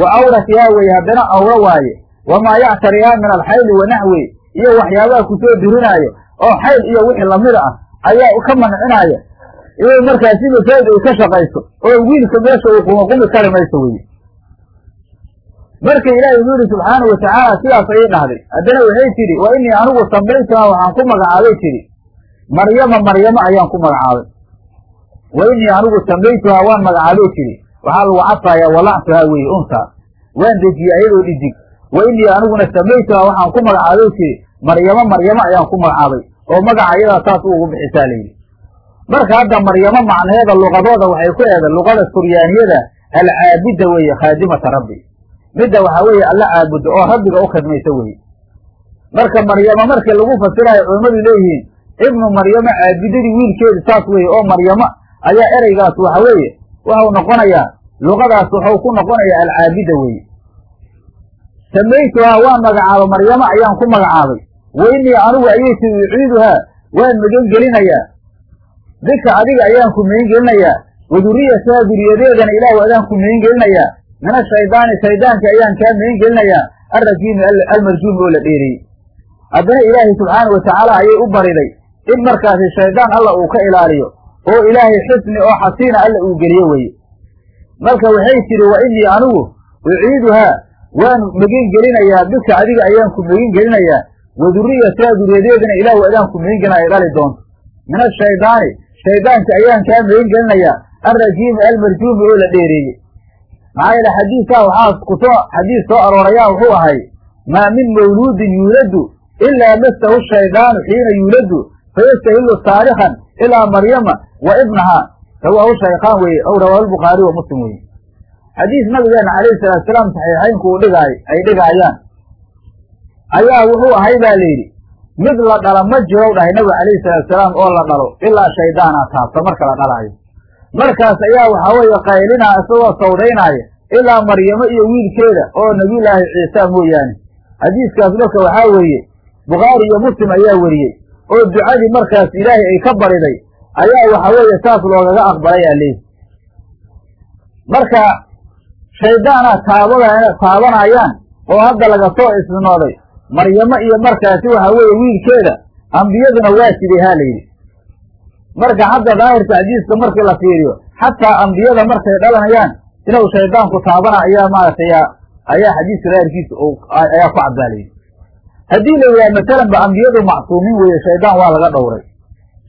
wa awratihaa weye haddana awro waaye. Wamaa yactarihaa min alxayli wa naxwi iyo waxyaabaha ku soo durinaayo oo xayl iyo wixii lamida ah ayaa ka mancinaaya. Inay markaasi masaajid ay ka shaqayso oo wiilka meesha uu qumaqumi kari mayso weye marka ilaahay wuxuu yihi subxaanau watacaala sidaas ayay dhahday. Haddana waxay tidhi wa inii anigu sambaytuhaa waxaan ku magacaabay tidhi. Maryama maryamo ayaan ku magacaabay wa inii anigu sambaytuhaa waan magacaabay tidhi waxaa lagu cadfaayaa walactuhaa weye unsaa waan dejiyey ayadoo dhidig wa inii aniguna samaytuhaa waxaan ku magacaabay tidhi maryamo maryamo ayaan ku magacaabay oo magaca iyadaa saas ugu bixisaa layidhi marka hadda maryamo macnaheeda luqadooda waxay ku eeday luqada suryaaniyada alcaabida weeye khaadimata rabbi. Midda waxaa weeye alla caabudo oo rabbiga u khidmaysa weye marka maryamo markii lagu fasirayo culammadu leeyihiin ibnu maryamo caabidadii wiilkeedu saas weeye oo maryamo ayaa ereygaas waxa weeye waxau noqonayaa luqadaas waxau ku noqonayaa alcaabida weeye. Samaytuhaa waan magacaabay maryamo ayaan ku magacaabay wa inii anigu ayay tii uciiduhaa waan magan gelinayaa adiga ayaan ku magan gelinayaa wa duriyadeedana ilaahu adaan ku magan gelinayaa min ashaydaani shaydaanka ayaan kaa magan gelinayaa alrajiimi almarjuumi oo la dheereeyey haddana ilaahay subxaana wa tacaala ayay u bariday. In markaasi shaydaan alla uu ka ilaaliyo oo ilaahay xisni oo xasiina alla uu geliyo weye marka waxay tidhi wa inii anigu uciiduhaa waan magan gelinayaa bika adiga ayaan ku magan gelinayaa wa duriyataha duriyadeedana ilaahu adaan ku magan gelina ay dhali doonto. Min ashaydaani shaydaanka ayaan kaa magan gelinayaa alrajiimi almarjuumi oo la dheereeyey. Maxaa yeele xadiidkaa waxaa ku soo xadiis soo aroorayaa wuxuu ahay maa min mawluudin yuuladu ilaa masahu shaydaanu xiina yuuladu fayastahilu saarikhan ilaa maryama wa ibnahaa rawaahu shaykhaan weye ow rawaahu lbukhaari wa muslim weye xadiis nabigeena calayhi salaatu salaam saxiixaynku uu dhigaay ay dhigaayaan ayaa wuxuu ahay baa layidhi mid la dhala ma jirow dhahay nabiga calayhi salaatu salaam oo la dhalo ilaa shaydaanaa taabta marka la dhalaayo markaas ayaa waxaa weeye qaylinaa isagoo sawdaynaaya ilaa maryamo iyo wiilkeeda oo nebiyullaahi ciisa mooyaane. Xadiiskaas marka waxaa weeye bukhaari iyo muslim ayaa weriyey oo ducadii markaas ilaahay ay ka bariday ayaa waxa weeye saas loogaga aqbalayaa leeyi marka shaydaanaa taabada taabanayaan oo hadda laga soo isnooday maryamo iyo markaasi waxa weeye wiilkeeda ambiyaduna waa siday haa layidhi marka hadda daahirka xadiiska markii la fiiriyo xataa ambiyada markay dhalanayaan inuu shaydaanku taabana ayaa maaragtay ayaa xadiiska daahirkiisa ayaa ku cadaalayay haddii la yidhaha masalan ba ambiyadu macsuumiin weeye shaydaan waa laga dhowray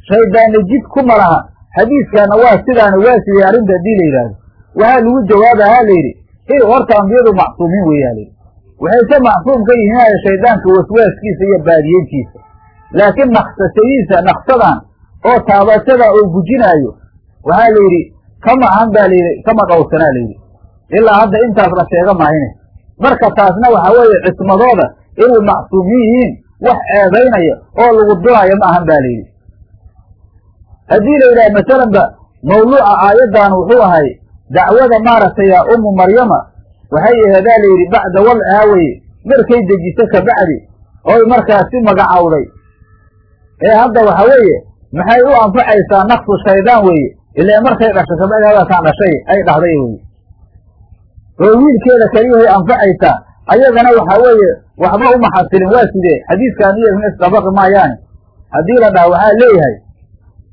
shaydaanna jid kuma laha. Xadiiskaana waa sidaana waa sidey arrinta haddii la yidhaahdo. Waxaa lagu jawaaba ha layidhi i horta ambiyadu macsuumiin weeyaa layidhi waxay ka macsuum ka yihiin shaydaanka waswaaskiisa iyo baadiyeyntiisa laakiin naksashadiisa naksadan oo taabashada oo gujinaayo waxaa la yidhi kama ahan baa layidhi kama dhowrsanaa layidhi ilaa hadda intaas la sheega mahayne marka taasna waxaa weeye cismadooda inay macsuumin yihiin wax eedaynaya oo lagu duraayo ma ahan ba layidhi haddii la yidhaha masalanba mawduuca aayaddan wuxuu ahay dacwada maaragtay yaa ummu maryama. Waxay aheedaa la yidhi bacda walcihaa weye markay dejiso kabacdi oy markaasi magacawday. Ee hadda waxa weeye maxay u anfacaysaa naqsu shaydaan weeye ilaa markay dhasho kabacdi hadalkaan dhashay ay dhahday weye oo wiilkeeda keliyahay anfacaysaa. Ayadana waxaa weeye waxba uma xasilin waa sidee? Xadiiskaan iyaguna isdabaqi maayaane haddii la dhaha waxaa leeyahay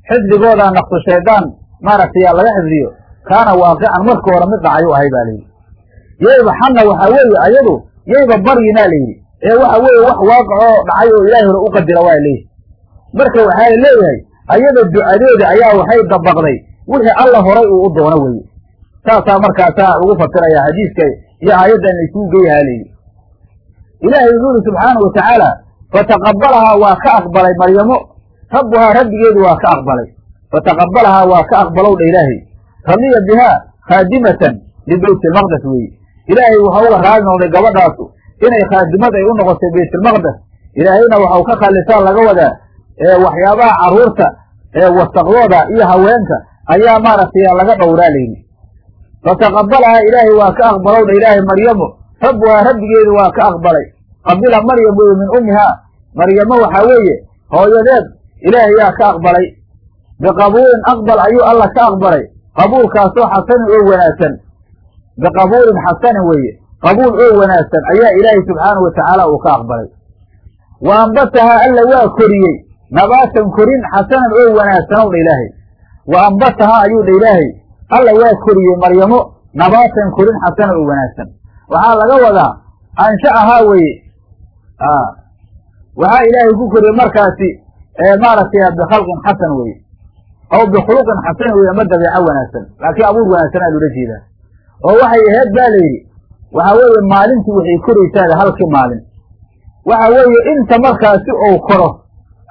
xifdigoodaa naqsu shaydaan maaragtay laga xifdiyo kaana waaqican marka hore mid dhacayu ahay baa layidhi yayba xanna waxaa weeye ayadu yayba baryinaa layidhi ee waxa weeye wax waaqic oo dhacay oo ilaahay hore u qadira waa leeyahy marka waxaa leeyahay ayada ducadeeda ayaa waxay dabaqday wixii alla horay uu u doono weeye. Saasaa markaasaa lagu fasiraya xadiiska iyo aayaddan laysuu geeyahaa layidhi ilaahay wuxuu yidhi subxaana wa tacaala fataqabalahaa waa ka aqbalay maryamo rabbuhaa rabbigeedu waa ka aqbalay. Fataqabalahaa waa ka aqbalow dha ilaahay. Radiya bihaa khaadimatan libayt almaqdes weeye ilaahay waxau uga raali noqday gabadhaasu inay khaadimad ay u noqotay baytulmaqdes ilaahayna waxau ka khallisaa laga wadaa waxyaabaha carruurta ee wasaqdooda iyo haweenka ayaa maaragtay laga dhowraa layidhi fataqabalahaa ilaahay waa ka aqbalow dha ilaahay maryamo rabbuhaa rabbigeedu waa ka aqbalay. Qabila maryam weye min ummihaa. Maryamo waxaa weeye hooyadeed ilaahay yaa ka aqbalay. Biqabuulin aqbal ayuu alla ka aqbalay. Qabuulkaasoo xasanin oo wanaagsan. Biqabuulin xasanin weeye. Qabuul oo wanaagsan ayaa ilaahay subxaanahu watacaala uu ka aqbalay. Wa ambatahaa alla waa koriyey. Nabaatan korin xasanan oo wanaagsanow dha ilaahay. Wa ambatahaa ayuu dha ilaahay. Alla waa koriyey maryamo nabaatan korin xasanan oo wanaagsan. Waxaa laga wadaa ansha'ahaa weeye. Waxaa ilaahay ku koriyey markaasi maaragtay bikhalqin xasan weye aw bikhuluqin xasan weye ama dabeeco wanaagsan. Laakiin abuur wanaagsanaa loola jeedaa. Oo waxay aheyd ba la yidhi waxaa weeye maalintii waxay koraysaa halkii maalin. Waxa weeye inta markaasi ou koro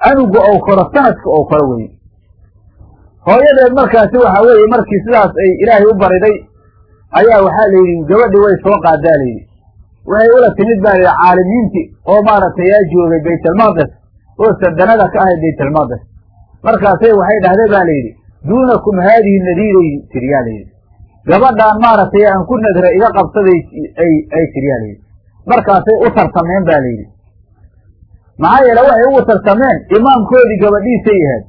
canuga ou koro sanadka ou koro weye hooyadeed markaasi waxaa weeye markii sidaas ay ilaahay u bariday ayaa waxaa la yidhi gabadhii way soo qaadaa layidhi waxay ula timid baa layidhi caalimiintii oo maaragtay yaa joogay baytalmaqdes oo sadanada ka ahayd baytalmaqdes markaasay waxay dhahday ba layidhi duunakum haadihi nadiiray tiriyaa layidhi gabadhaan maaragtay aan ku nadra iga qabsaday ay ay tiriyaa layidhi markaasay u tartameen ba layidhi maxaa yeele waxay ugu tartameen imaamkoodii gabadhiisay ahayd.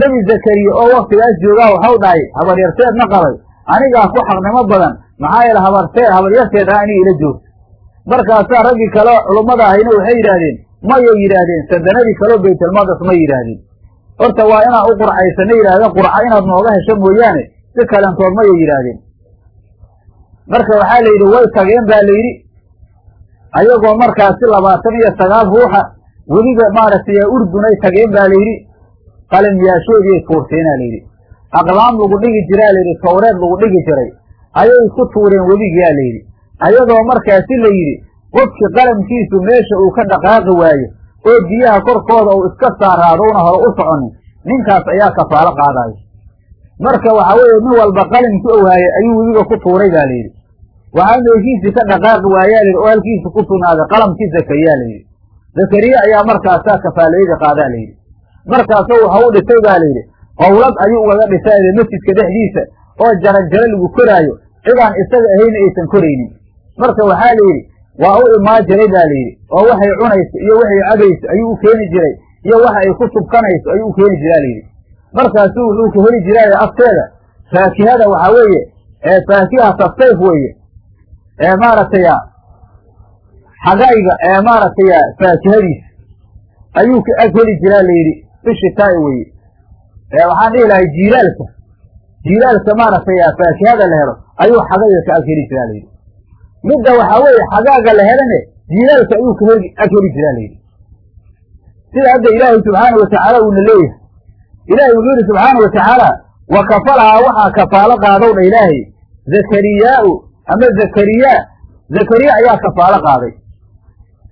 Nebi zakariya oo waktigaas joogaa waxau dhahay habaryarteedna qabay anigaa ku xaqnimo badan maxaa yeele habartee habaryarteed ah aniga ila joogto. Markaasaa raggii kale culummada ahayna waxay yidhaahdeen mayay yidhaahdeen sadanadii kaleo baytalmaqdes may yidhaahdeen. Horta waa inaan u qurcaysana yidhahdeen qurca inaad nooga hesho mooyaane si kalentood mayay yidhaahdeen. Marka waxaa la yidhi way tageen ba la yidhi. Ayagoo markaasi labaatan iyo sagaal ruuxa weliba maaragtay urdunay tageen ba la yidhi. Qalinyaashoodiiay tuurteenaa layidhi aqlaam lagu dhigi jiraa layidhi tawreed lagu dhigi jiray ayay ku tuureen weligiyaa layidhi ayadoo markaasi la yidhi qofkii qalamkiisu meesha uu ka dhaqaaqi waayo oo biyaha korkooda uu iska saaraadowna hore u soconin ninkaas ayaa kafaalo qaadayo marka waxaa weeye nin walba qalimkii ou haayay ayuu webiga ku tuuray baa layidhi waxaa meeshiisii ka dhaqaaqi waayaa layidhi oo halkiisa ku sugnaaday qalamkii zakariyaa layidhi zakariya ayaa markaasaa kafaalayada qaadaa layidhi markaasoo waxa u dhisay baa layidhi qowlad ayuu ugaga dhisay masjidka dhexdiisa oo jaranjaro lagu koraayo cidaan isaga ahayna aysan koraynin. Marka waxaa la yidhi waa u imaa jiray ba layidhi oo waxay cunayso iyo waxay cabayso ayuu u keeni jiray. Iyo waxa ay ku subkanayso ayuu u keeni jiraa layidhi markaasuu wuxuu ka heli jiraayo afteeda faakihada waxaa weeye ee faakihata sayf weeye ee maaragtay xagayga ee maaragtay faakihadiisa ayuu ka ag heli jiraa layidhi bishitaai weye waxaan dhihi lahay jiilaalka jiilaalka maaragtay faakihada la helo ayuu xagayga ka ag heli jiraa layidhi midda waxaa weeye xagaaga la helane jiilaalka ayuu ka heli jiraa layidhi sida hadda ilaahay subxaana watacaala uuna leeyahay. Ilaahay wuxuu yidhi subxaana watacaala wa kafalahaa waxaa kafaalo qaadow dha ilaahay. Zakariyaau ama zakariyaa zakariya ayaa kafaalo qaaday.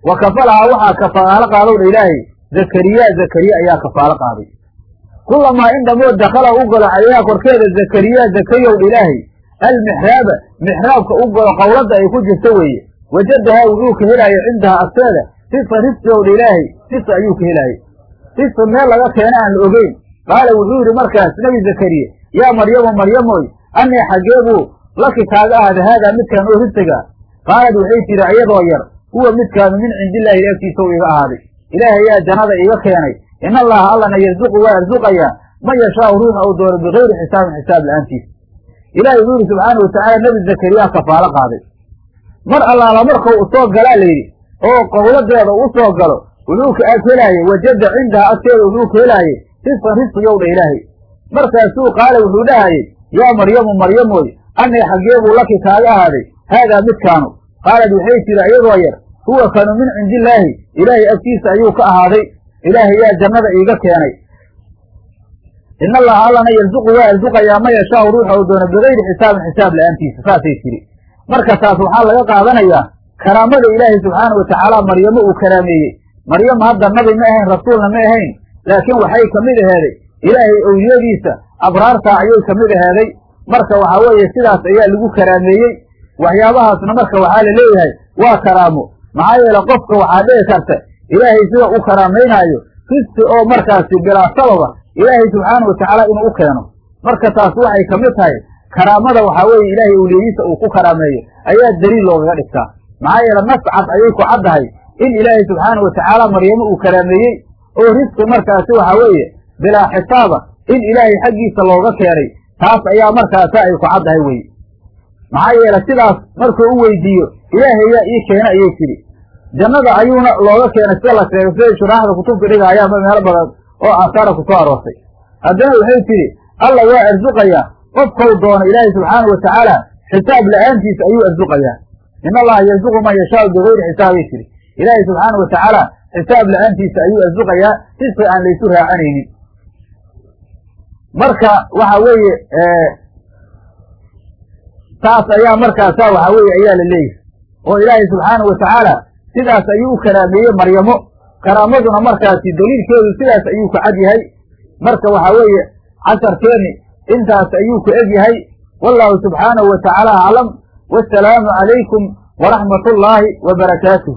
Wa kafalahaa waxaa kafaalo qaadowdha ilaahay. Zakariya zakariya ayaa kafaalo qaaday. Kulamaa in dhamood dakala u galo calayhaa korkeeda zakariya zakariyowdha ilaahay almixraaba mixraabka u galo qowladda ay ku jirto weeye wajadahaa wuxuu ka helaayo cindaha agteeda sisa risqigowdha ilaahay sisa ayuu ka helaayo sisa meel laga keena aan la ogeyn qaala wuxuu yidhi markaas nebi zakariya yaa maryamo maryamoy annii xaggeebuu laki kaaga ahada haadaa midkaan oo risiga qaalad waxay tidhi iyadoo yar huwa midkaanu min cindillaahi ilaagtiisa u iga ahaaday ilaahay ayaa jannada iiga keenay in allaha allana yarzuqu waa arsuqayaa man yashaau ruuxa uu doono bikayri xisaabin xisaab la'aantiisa ilahay wuxuu yidhi subxaanau watacaala nebi zakariya kafaalo qaaday. Mar allaala markau u soo galaa layidhi oo qowladeeda u soo galo wuxuu ka ag helaayey wajada cindaha agteeda wuxuu ka helaayey risqan risqigow dha ilaahay. Markaasuu qaala wuxuu dhahayey yaa maryamu maryamoy annii xaggeebuu laki kaaga ahaaday haadaa midkaanu. Qaalad waxay tidhi iyadoo yar huwa kanu min cindillaahi ilaahay agtiisa ayuu ka ahaaday ilaahay yaa jannada iiga keenay in allaha allana yarzuqu waa arsuqayaa ma yashaau ruuxa uu doono bigayri xisaabin xisaab la'aantiisa saasay tidhi marka taas waxaa laga qaadanayaa karaamada ilaahay subxaana wa tacaala maryamo uu karaameeyey maryamo hadda nabi ma ahayn rasuulna ma ahayn laakiin waxay ka mid aheeday ilaahay owliyadiisa abraartaa ayay ka mid aheeday marka waxaa weeye sidaas ayaa lagu karaameeyey waxyaabahaasna marka waxaa la leeyahay waa karaamo maxaa yeele qofka waxaa dhici karta ilaahay sida u karaamaynaayo risqi oo markaasi bilaa sababa ilaahay subxaana wa tacaala inuu u keeno. Marka taas waxay ka mid tahay karaamada waxaa weeye ilaahay owliyadiisa uu ku karaameeyo ayaa daliil loogaga dhigtaa. Maxaa yeele nas cad ayay ku caddahay in ilaahay subxaana wa tacaala maryamo uu karaameeyey oo risqi markaasi waxaa weeye bilaa xisaaba in ilaahay xaggiisa looga keenay. Taas ayaa markaasi ay ku caddahay weye maxaa yeele sidaas markuu u weydiiyo ilaahay ayaa ii keena ayay tidhi. Jannada ayuuna looga keenay sida la sheegay siday shuraaxda kutubka dhigayaanba meelo badan oo aasaara ku soo aroortay. Haddana waxay tidhi alla waa arsuqayaa qofkau doono ilaahay subxaana wa tacaala xisaab la'aantiisa ayuu arsuqayaa in allaha yarzuqu man yashaau bigayri xisaabay tidhi. Ilaahay subxaana wa tacaala xisaab la'aantiisa ayuu arsuqayaa risqi aan laysu raacanaynin marka waxa weeye taas ayaa markaasa waxaa weeye ayaa la leeyahay. Oo ilaahay subxaana wa tacaala sidaas ayuu u karaameeyey maryamo karaamaduna markaasi daliilkeedu sidaas ayuu ku cad yahay. Marka waxaa weeye casharkeeni intaas ayuu ku eg yahay. Wallahu subxaanahu wa tacaala aclam wasalaamu calaykum waraxmat ullaahi wa barakaatuh